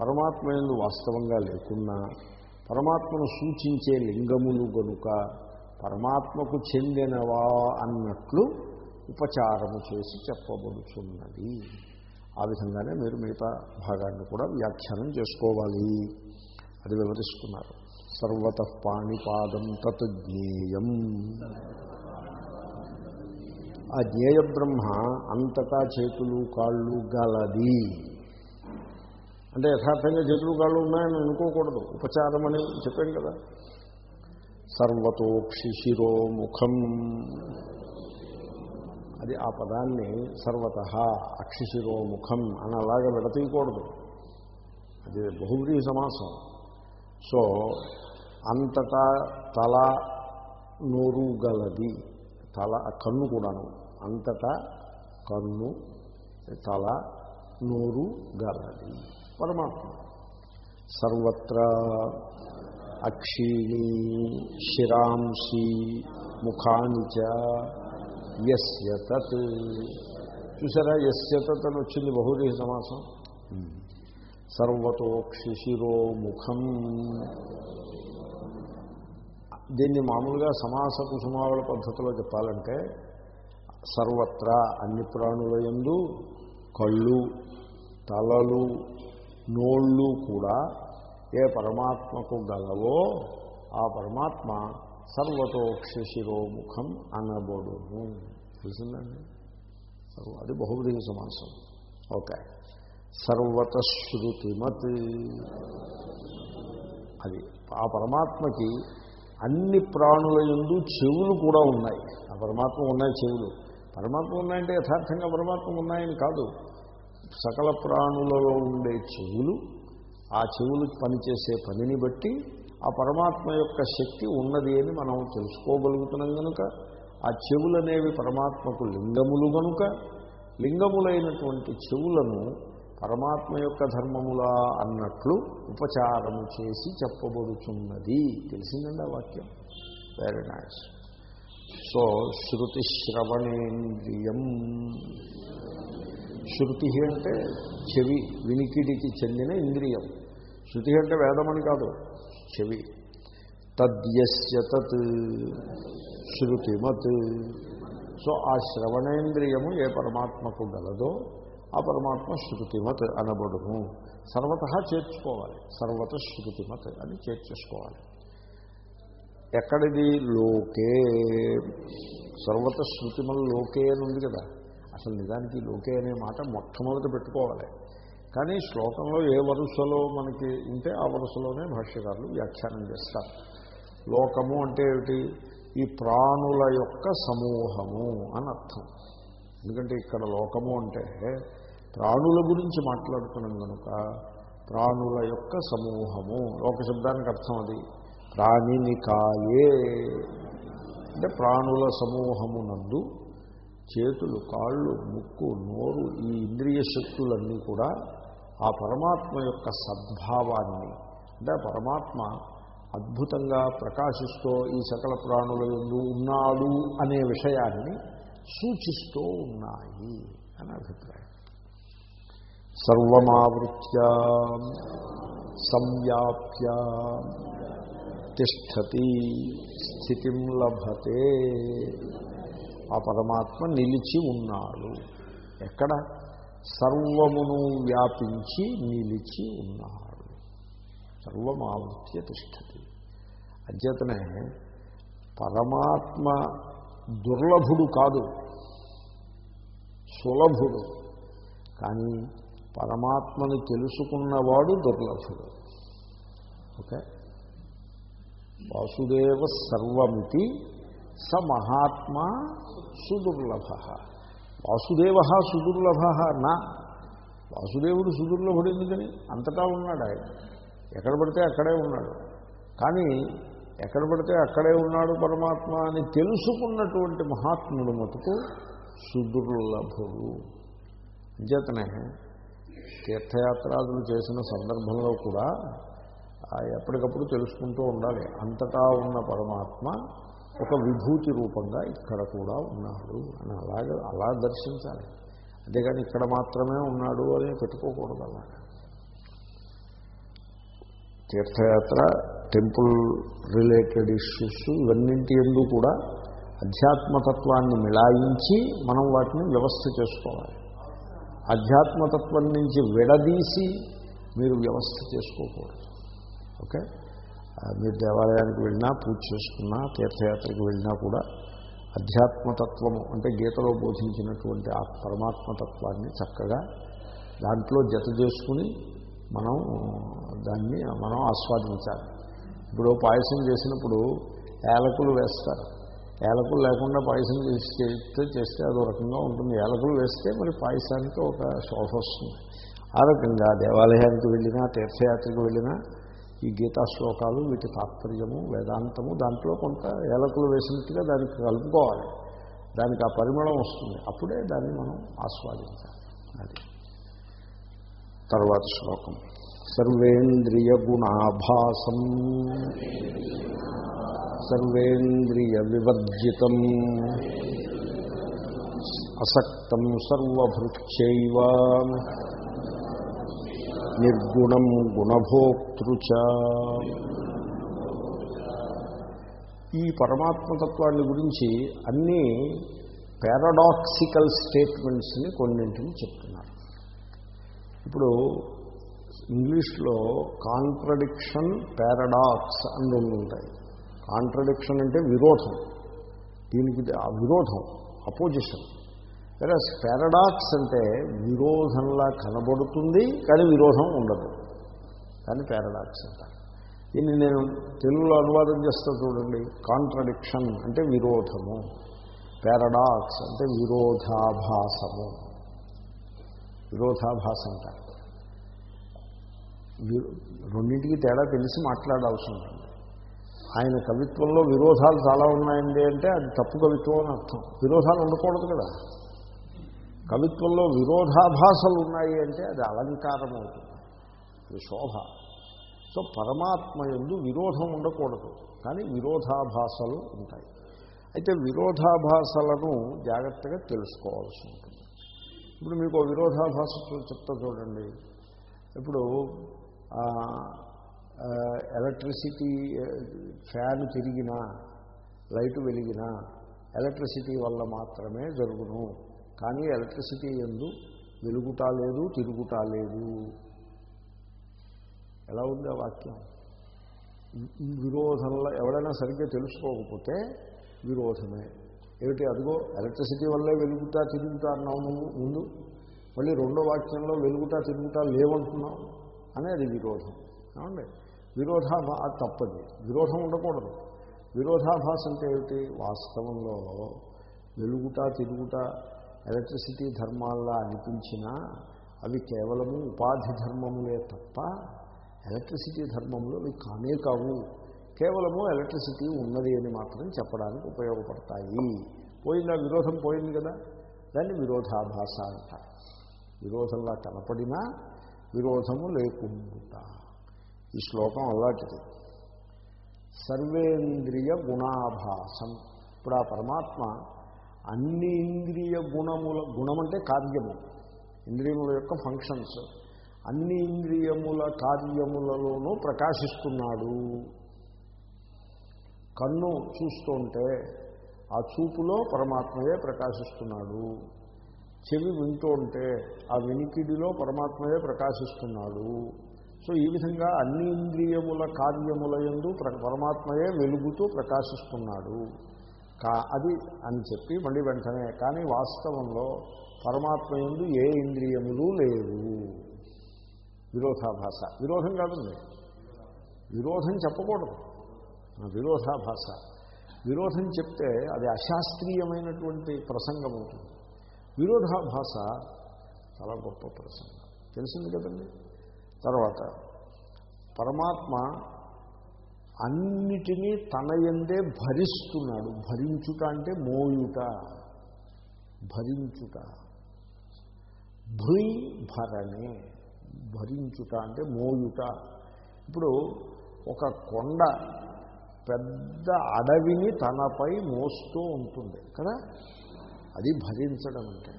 పరమాత్మ ఎందు వాస్తవంగా లేకున్నా పరమాత్మను సూచించే లింగములు గనుక పరమాత్మకు చెందినవా అన్నట్లు ఉపచారము చేసి చెప్పబడుచున్నది. ఆ విధంగానే మీరు మిగతా భాగాన్ని కూడా వ్యాఖ్యానం చేసుకోవాలి. అది వివరిస్తున్నారు. సర్వత పాణిపాదం తత్ జ్ఞేయం. ఆ జ్ఞేయ బ్రహ్మ అంతటా చేతులు కాళ్ళు గలది. అంటే యథార్థంగా చేతులు కాళ్ళు ఉన్నాయని అనుకోకూడదు. ఉపచారం అని చెప్పాం కదా. సర్వతోక్షి శిరోముఖం. అది ఆ పదాన్ని సర్వత అక్షిశిరోముఖం అని అలాగే విడతీయకూడదు. అది బహువ్రీ సమాసం. సో అంతటా తల నోరు గలది. తల కన్ను కూడాను. అంతటా కన్ను తల నోరు గలది పరమాత్మ. సర్వత్రా అక్షీణి శిరాంసి ముఖాని చ యస్య తత్. చూసారా? యస్య తత్ అని వచ్చింది బహుదేహ సమాసం. సర్వతోక్షి శిరోముఖం దీన్ని మామూలుగా సమాస కుసుమావళ పద్ధతిలో చెప్పాలంటే సర్వత్రా అన్ని ప్రాణుల యందు కళ్ళు తలలు నోళ్ళు కూడా ఏ పరమాత్మకు గలవో ఆ పరమాత్మ సర్వతోక్ష శిరోముఖం అనబడును. తెలిసిందండి? అది బహువ్రీహి సమాసం. ఓకే. సర్వతశ్రుతిమత్ అది ఆ పరమాత్మకి అన్ని ప్రాణుల ఎందు చెవులు కూడా ఉన్నాయి. ఆ పరమాత్మ ఉన్నాయి చెవులు. పరమాత్మ ఉన్నాయంటే యథార్థంగా పరమాత్మ ఉన్నాయని కాదు. సకల ప్రాణులలో ఉండే చెవులు ఆ చెవులు పనిచేసే పనిని బట్టి ఆ పరమాత్మ యొక్క శక్తి ఉన్నది అని మనం తెలుసుకోగలుగుతున్నాం కనుక ఆ చెవులనేవి పరమాత్మకు లింగములు కనుక లింగములైనటువంటి చెవులను పరమాత్మ యొక్క ధర్మములా అన్నట్లు ఉపచారము చేసి చెప్పబడుతున్నది తెలిసిందండి ఆ వాక్యం? వెరీ నైస్ సో శృతి శ్రవణేంద్రియం శృతి అంటే చెవి వినికిడికి చెందిన ఇంద్రియం. శృతి అంటే వేదమని కాదు చెవి. తద్యస్య తత్ శృతిమత్. సో ఆ శ్రవణేంద్రియము ఏ పరమాత్మకు గలదో ఆ పరమాత్మ శృతిమత్ అనబడును. సర్వత చేర్చుకోవాలి. సర్వత శృతిమత్ అని చేర్చేసుకోవాలి. ఎక్కడిది? లోకే. సర్వత శృతిమల్ లోకే అని ఉంది కదా. అసలు నిజానికి లోకే అనే మాట మొట్టమొదట పెట్టుకోవాలి. కానీ శ్లోకంలో ఏ వరుసలో మనకి ఉంటే ఆ వరుసలోనే భాష్యకారులు వ్యాఖ్యానం చేస్తారు. లోకము అంటే ఏమిటి? ఈ ప్రాణుల యొక్క సమూహము అని అర్థం. ఎందుకంటే ఇక్కడ లోకము అంటే ప్రాణుల గురించి మాట్లాడుతున్నాం కనుక ప్రాణుల యొక్క సమూహము. లోక శబ్దానికి అర్థం అది. ప్రాణినికాయే అంటే ప్రాణుల సమూహమునందు చేతులు కాళ్ళు ముక్కు నోరు ఈ ఇంద్రియ శక్తులన్నీ కూడా ఆ పరమాత్మ యొక్క సద్భావాన్ని అంటే పరమాత్మ అద్భుతంగా ప్రకాశిస్తూ ఈ సకల ప్రాణుల ఎందు ఉన్నాడు అనే విషయాన్ని సూచిస్తూ ఉన్నాయి అని అభిప్రాయం. సర్వమావృత్య సంవ్యాప్య తిష్టతి స్థితిం లభతే. ఆ పరమాత్మ నిలిచి ఉన్నాడు. ఎక్కడ? సర్వమును వ్యాపించి నిలిచి ఉన్నాడు. సర్వమావృత్య తిష్టతి. అంచేతనే పరమాత్మ దుర్లభుడు కాదు. సులభుడు. కానీ పరమాత్మని తెలుసుకున్నవాడు దుర్లభుడు. ఓకే? వాసుదేవ సర్వమితి స మహాత్మా సుదుర్లభ. వాసుదేవ సుదుర్లభ నా. వాసుదేవుడు సుదుర్లభుడు ఎందుకని? అంతటా ఉన్నాడు ఆయన. ఎక్కడ పడితే అక్కడే ఉన్నాడు. కానీ ఎక్కడ పడితే అక్కడే ఉన్నాడు పరమాత్మ అని తెలుసుకున్నటువంటి మహాత్ముడు మటుకు సుదుర్లభుడు. అంచేతనే తీర్థయాత్రాదులు చేసిన సందర్భంలో కూడా ఎప్పటికప్పుడు తెలుసుకుంటూ ఉండాలి. అంతటా ఉన్న పరమాత్మ ఒక విభూతి రూపంగా ఇక్కడ కూడా ఉన్నాడు అని అలాగే అలా దర్శించాలి. అంతేగాని ఇక్కడ మాత్రమే ఉన్నాడు అని పెట్టుకోకూడదు అలాగా తీర్థయాత్ర టెంపుల్ రిలేటెడ్ ఇష్యూస్ ఇవన్నింటి ఎందు కూడా అధ్యాత్మతత్వాన్ని మిళాయించి మనం వాటిని వ్యవస్థ చేసుకోవాలి. ఆధ్యాత్మతత్వం నుంచి విడదీసి మీరు వ్యవస్థ చేసుకోకూడదు. ఓకే? మీరు దేవాలయానికి వెళ్ళినా పూజ చేసుకున్నా తీర్థయాత్రకు వెళ్ళినా కూడా అధ్యాత్మతత్వము అంటే గీతలో బోధించినటువంటి ఆ పరమాత్మతత్వాన్ని చక్కగా దాంట్లో జత చేసుకుని మనం దాన్ని మనం ఆస్వాదించాలి. ఇప్పుడు పాయసం చేసినప్పుడు ఏలకులు వేస్తారు. ఏలకులు లేకుండా పాయసం చేసి చేస్తే చేస్తే అదో రకంగా ఉంటుంది. ఏలకులు వేస్తే మరి పాయసానికి ఒక శోభ వస్తుంది. ఆ రకంగా దేవాలయానికి వెళ్ళినా తీర్థయాత్రకు వెళ్ళినా ఈ గీతా శ్లోకాలు వీటి తాత్పర్యము వేదాంతము దాంట్లో కొంత ఏలకులు వేసినట్టుగా దానికి కలుపుకోవాలి. దానికి ఆ పరిమళం వస్తుంది. అప్పుడే దాన్ని మనం ఆస్వాదించాలి. అది. తర్వాత శ్లోకం. సర్వేంద్రియ గుణాభాసం సర్వేంద్రియ వివర్జితం అసక్తం సర్వభృత్యైవ. నిర్గుణం గుణభోక్తృచ ఈ పరమాత్మతత్వాన్ని గురించి అన్నీ పారాడాక్సికల్ స్టేట్మెంట్స్ని కొన్నింటిని చెప్తున్నారు. ఇప్పుడు ఇంగ్లీష్లో కాంట్రడిక్షన్ పారాడాక్స్ అని రెండు ఉంటాయి. కాంట్రడిక్షన్ అంటే విరోధం. దీనికి ఆ విరోధం అపోజిషన్. వేరే పారాడాక్స్ అంటే విరోధంలా కనబడుతుంది కానీ విరోధం ఉండదు. కానీ పారాడాక్స్ అంటారు. దీన్ని నేను తెలుగులో అనువాదం చేస్తా చూడండి. కాంట్రడిక్షన్ అంటే విరోధము. పారాడాక్స్ అంటే విరోధాభాసము. విరోధాభాసం అంటారు రెండింటికి తేడా తెలిసి మాట్లాడాల్సి ఉంటుంది. ఆయన కవిత్వంలో విరోధాలు చాలా ఉన్నాయండి అంటే అది తప్పు కవిత్వం అని అర్థం. విరోధాలు ఉండకూడదు కదా. కవిత్వంలో విరోధాభాసలు ఉన్నాయి అంటే అది అలంకారం అవుతుంది. అది శోభ. సో పరమాత్మ ఎందు విరోధం ఉండకూడదు. కానీ విరోధాభాసలు ఉంటాయి. అయితే విరోధాభాసలను జాగ్రత్తగా తెలుసుకోవాల్సి ఉంటుంది. ఇప్పుడు మీకు విరోధాభాస చెప్తా చూడండి. ఇప్పుడు ఎలక్ట్రిసిటీ ఫ్యాన్ తిరిగినా లైటు వెలిగినా ఎలక్ట్రిసిటీ వల్ల మాత్రమే జరుగును. కానీ ఎలక్ట్రిసిటీ ఎందు వెలుగుటా లేదు తిరుగుటా లేదు. ఎలా ఉంది ఆ వాక్యం? విరోధంలో ఎవడైనా సరిగ్గా తెలుసుకోకపోతే విరోధమే. ఏమిటి? అదిగో ఎలక్ట్రిసిటీ వల్లే వెలుగుతా తిరుగుతా అన్నావు నువ్వు ముందు. మళ్ళీ రెండో వాక్యంలో వెలుగుతా తిరుగుతా లేవంటున్నావు. అనేది విరోధం. ఏమండి? విరోధాభా అది తప్పది. విరోధం ఉండకూడదు. విరోధాభాస అంటే ఏమిటి? వాస్తవంలో వెలుగుట తిరుగుట ఎలక్ట్రిసిటీ ధర్మాల్లా అనిపించినా అవి కేవలము ఉపాధి ధర్మములే తప్ప ఎలక్ట్రిసిటీ ధర్మంలో అవి కానే కావు. కేవలము ఎలక్ట్రిసిటీ ఉన్నది అని మాత్రం చెప్పడానికి ఉపయోగపడతాయి. పోయిందా? విరోధం పోయింది కదా? దాన్ని విరోధాభాస అంట విరోధంలా కనపడినా విరోధము లేకుండా ఈ శ్లోకం అలాంటిది. సర్వేంద్రియ గుణాభాసం. ఇప్పుడు ఆ పరమాత్మ అన్ని ఇంద్రియ గుణముల గుణమంటే కార్యము. ఇంద్రియముల యొక్క ఫంక్షన్స్ అన్ని ఇంద్రియముల కార్యములలోనూ ప్రకాశిస్తున్నాడు. కన్ను చూస్తుంటే ఆ చూపులో పరమాత్మయే ప్రకాశిస్తున్నాడు. చెవి వింటూ ఉంటే ఆ వినికిడిలో పరమాత్మయే ప్రకాశిస్తున్నాడు. సో ఈ విధంగా అన్ని ఇంద్రియముల కార్యముల ఎందు పరమాత్మయే వెలుగుతూ ప్రకాశిస్తున్నాడు. కా అది అని చెప్పి మళ్ళీ వెంటనే కానీ వాస్తవంలో పరమాత్మ ఎందు ఏ ఇంద్రియములు లేవు. విరోధాభాష విరోధం కాదండి. విరోధం చెప్పకూడదు. విరోధాభాష విరోధం చెప్తే అది అశాస్త్రీయమైనటువంటి ప్రసంగం అవుతుంది విరోధాభాష చాలా గొప్ప ప్రసంగం. తెలిసింది కదండి? తర్వాత పరమాత్మ అన్నిటినీ తన ఎందే భరిస్తున్నాడు. భరించుట అంటే మోయుట. భరించుట. భృయ్ భరణే. భరించుట అంటే మోయుట. ఇప్పుడు ఒక కొండ పెద్ద అడవిని తనపై మోస్తూ ఉంటుంది కదా? అది భరించడం అంటే.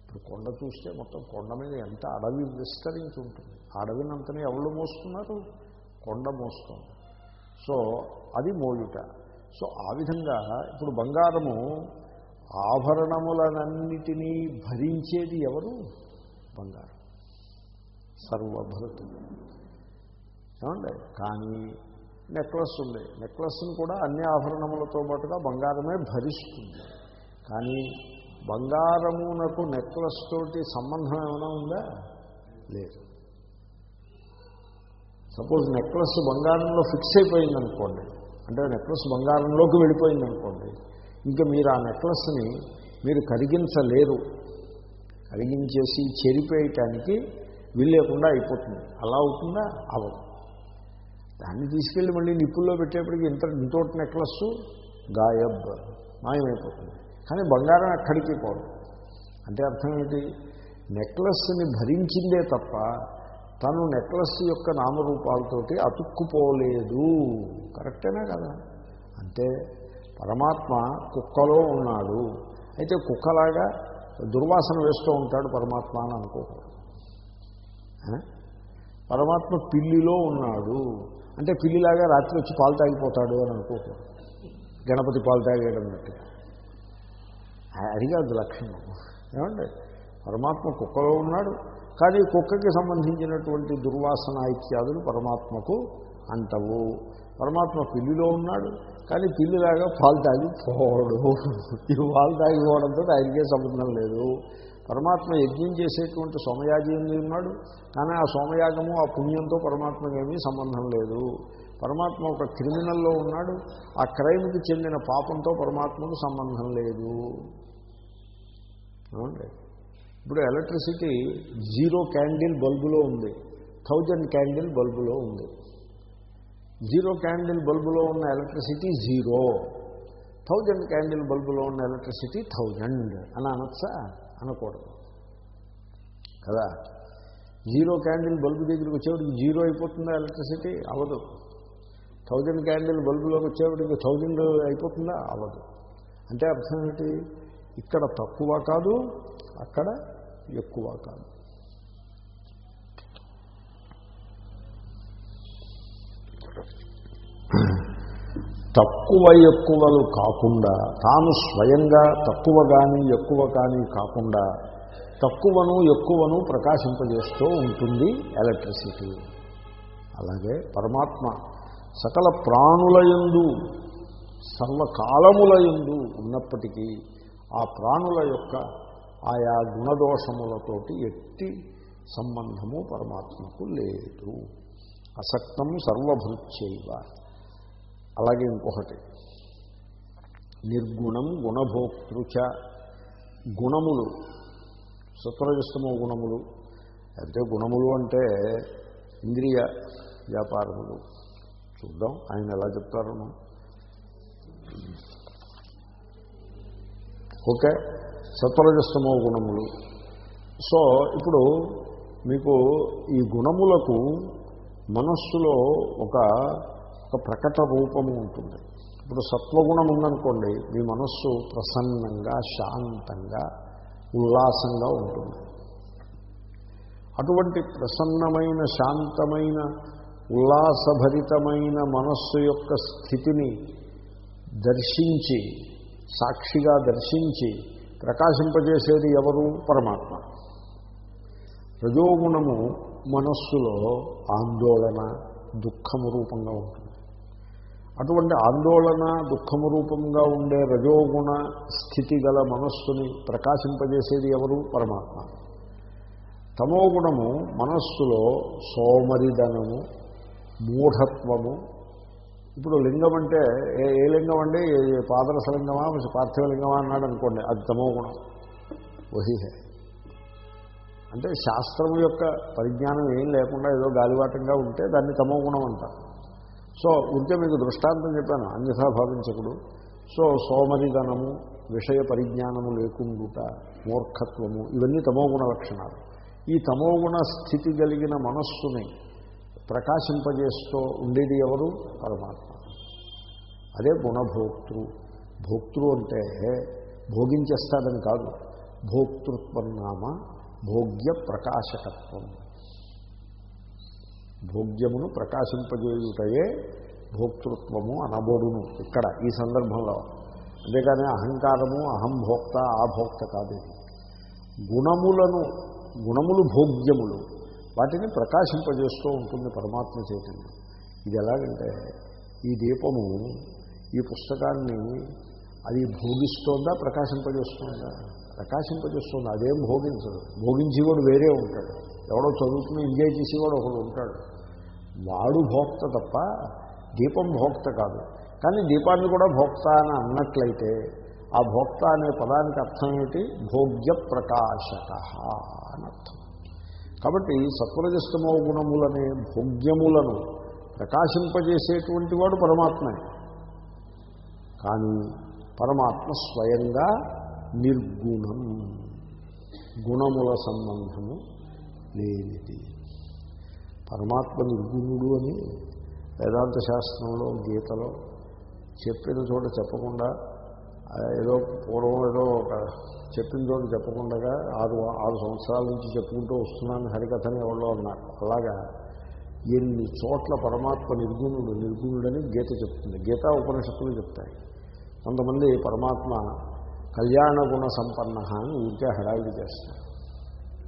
ఇప్పుడు కొండ చూస్తే మొత్తం కొండ మీద ఎంత అడవి విస్తరించి ఉంటుంది. అడవినంతనే ఎవరు మోస్తున్నారు? కొండ మోస్తుంది. సో అది మోయుట. సో ఆ విధంగా ఇప్పుడు బంగారము ఆభరణములనన్నిటినీ భరించేది ఎవరు? బంగారం. సర్వభరతులు ఏమండి? కానీ నెక్లెస్ ఉంది. నెక్లెస్ని కూడా అన్ని ఆభరణములతో పాటుగా బంగారమే భరిస్తుంది. కానీ బంగారమునకు నెక్లెస్ తోటి సంబంధం ఏమైనా ఉందా? లేదు. సపోజ్ నెక్లెస్ బంగారంలో ఫిక్స్ అయిపోయింది అనుకోండి అంటే నెక్లెస్ బంగారంలోకి వెళ్ళిపోయింది అనుకోండి ఇంకా మీరు ఆ నెక్లెస్ని మీరు కరిగించలేరు. కరిగించేసి చెరిపేయటానికి వీల్లేకుండా అయిపోతుంది. అలా అవుతుందా? అవదు దాన్ని తీసుకెళ్ళి మళ్ళీ నిప్పుల్లో పెట్టేప్పటికి ఇంత ఇంతోటి నెక్లెస్ గాయబ్ మాయమైపోతుంది. కానీ బంగారం ఎక్కడికి పోదు. అంటే అర్థం ఏంటి? నెక్లెస్ని భరించిందే తప్ప తను నెక్లెస్ యొక్క నామరూపాలతోటి అతుక్కుపోలేదు. కరెక్టేనా కదా? అంటే పరమాత్మ కుక్కలో ఉన్నాడు. అయితే కుక్కలాగా దుర్వాసన వేస్తూ ఉంటాడు పరమాత్మ అని అనుకోకూడదు. పరమాత్మ పిల్లిలో ఉన్నాడు. అంటే పిల్లిలాగా రాత్రి వచ్చి పాలు తాగిపోతాడు అని అనుకోకూడదు. గణపతి పాలు తాగేయడం అది కాదు లక్షణం. ఏమండి? పరమాత్మ కుక్కలో ఉన్నాడు. కానీ కుక్కకి సంబంధించినటువంటి దుర్వాసన ఇత్యాదులు పరమాత్మకు అంటవు. పరమాత్మ పిల్లిలో ఉన్నాడు. కానీ పిల్లిలాగా పాలు తాగి పోవడు ఈ పాలు తాగిపోవడంతో ఆయనకే సంబంధం లేదు. పరమాత్మ యజ్ఞం చేసేటువంటి సోమయాజి ఉన్నాడు. కానీ ఆ సోమయాగము ఆ పుణ్యంతో పరమాత్మకేమీ సంబంధం లేదు. పరమాత్మ ఒక క్రిమినల్లో ఉన్నాడు. ఆ క్రైమ్కి చెందిన పాపంతో పరమాత్మకు సంబంధం లేదు. ఏమండి? ఇప్పుడు ఎలక్ట్రిసిటీ జీరో క్యాండిల్ బల్బులో ఉంది. థౌజండ్ క్యాండిల్ బల్బులో ఉంది. జీరో క్యాండిల్ బల్బులో ఉన్న ఎలక్ట్రిసిటీ జీరో. థౌజండ్ క్యాండిల్ బల్బులో ఉన్న ఎలక్ట్రిసిటీ థౌజండ్ అని అనొచ్చా? అనకూడదు. కదా? జీరో క్యాండిల్ బల్బు దగ్గరికి వచ్చేవాడికి జీరో అయిపోతుందా ఎలక్ట్రిసిటీ? అవ్వదు. థౌజండ్ క్యాండిల్ బల్బులోకి వచ్చేవాడికి థౌజండ్ అయిపోతుందా? అవ్వదు. అంటే అర్థం ఏంటి? ఇక్కడ తక్కువ కాదు అక్కడ ఎక్కువ కాదు. తక్కువ ఎక్కువలు కాకుండా తాను స్వయంగా తక్కువ కానీ ఎక్కువ కానీ కాకుండా తక్కువను ఎక్కువను ప్రకాశింపజేస్తూ ఉంటుంది ఎలక్ట్రిసిటీ. అలాగే పరమాత్మ సకల ప్రాణులయందు సర్వకాలములయందు ఉన్నప్పటికీ ఆ ప్రాణుల యొక్క ఆయా గుణదోషములతోటి ఎట్టి సంబంధము పరమాత్మకు లేదు. అసక్తం సర్వభృత్యైవ. అలాగే ఇంకొకటి. నిర్గుణం గుణభోక్తృచ గుణములు. సత్వరజస్తమో గుణములు. అంటే గుణములు అంటే ఇంద్రియ వ్యాపారములు. చూద్దాం. ఆయన ఎలా చెప్తారు ఓకే. సత్వరజస్తమో గుణములు. సో ఇప్పుడు మీకు ఈ గుణములకు మనస్సులో ఒక ఒక ప్రకట రూపము ఉంటుంది. ఇప్పుడు సత్వగుణం ఉందనుకోండి మీ మనస్సు ప్రసన్నంగా శాంతంగా ఉల్లాసంగా ఉంటుంది. అటువంటి ప్రసన్నమైన శాంతమైన ఉల్లాసభరితమైన మనస్సు యొక్క స్థితిని దర్శించి సాక్షిగా దర్శించి ప్రకాశింపజేసేది ఎవరు? పరమాత్మ. రజోగుణము మనస్సులో ఆందోళన దుఃఖము రూపంగా ఉంటుంది. అటువంటి ఆందోళన దుఃఖము రూపంగా ఉండే రజోగుణ స్థితి గల మనస్సుని ప్రకాశింపజేసేది ఎవరు? పరమాత్మ. తమోగుణము మనస్సులో సోమరిధనము మూఢత్వము. ఇప్పుడు లింగం అంటే ఏ ఏ లింగం అండి? ఏ పార్థివ లింగమా అన్నాడు అనుకోండి అది తమోగుణం వహిహే. అంటే శాస్త్రం యొక్క పరిజ్ఞానం ఏం లేకుండా ఏదో గాలివాటంగా ఉంటే దాన్ని తమోగుణం అంటారు. సో ఉంటే మీకు దృష్టాంతం చెప్పాను అన్యథా భావించకుడు. సో సోమరిధనము విషయ పరిజ్ఞానము లేకుండుట మూర్ఖత్వము ఇవన్నీ తమోగుణ లక్షణాలు. ఈ తమోగుణ స్థితి కలిగిన మనస్సుని ప్రకాశింపజేస్తూ ఉండేది ఎవరు? పరమాత్మ. అదే గుణభోక్తృ. భోక్తృ అంటే భోగించేస్తాడని కాదు. భోక్తృత్వం నామ భోగ్య ప్రకాశకత్వం. భోగ్యమును ప్రకాశింపజేయుటయే భోక్తృత్వము అనబోడును ఇక్కడ ఈ సందర్భంలో. అంతేకాని అహంకారము అహం భోక్త ఆ భోక్త కాదు గుణములను గుణములు భోగ్యములు. వాటిని ప్రకాశింపజేస్తూ ఉంటుంది పరమాత్మ చైతన్యం. ఇది ఎలాగంటే ఈ దీపము ఈ పుస్తకాన్ని అది భోగిస్తోందా ప్రకాశింపజేస్తుందా? ప్రకాశింపజేస్తుంది అదేం భోగించదు. భోగించేవాడు వేరే ఉంటాడు. ఎవడో చదువుకుని ఎంజాయ్ చేసేవాడు ఒకడు ఉంటాడు. వాడు భోక్త తప్ప దీపం భోక్త కాదు. కానీ దీపాన్ని కూడా భోక్త అని అన్నట్లయితే ఆ భోక్త అనే పదానికి అర్థం ఏమిటి? భోగ్య ప్రకాశక అని అర్థం. కాబట్టి సత్వరజస్తమో గుణములనే భోగ్యములను ప్రకాశింపజేసేటువంటి వాడు పరమాత్మే. కానీ పరమాత్మ స్వయంగా నిర్గుణం గుణముల సంబంధము లేనిది. పరమాత్మ నిర్గుణుడు అని వేదాంత శాస్త్రంలో గీతలో చెప్పిన చోట చెప్పకుండా ఏదో పూర్వం ఏదో ఒక చెప్పిన చోటు చెప్పకుండా ఆరు ఆరు సంవత్సరాల నుంచి చెప్పుకుంటూ వస్తున్నాను హరికథని ఎవరో అన్నారు. అలాగా ఎన్ని చోట్ల పరమాత్మ నిర్గుణుడు నిర్గుణుడని గీత చెప్తుంది. గీతా ఉపనిషత్తులు చెప్తాయి. కొంతమంది పరమాత్మ కళ్యాణ గుణ సంపన్న అని ఊరికే హడావిడి చేస్తారు.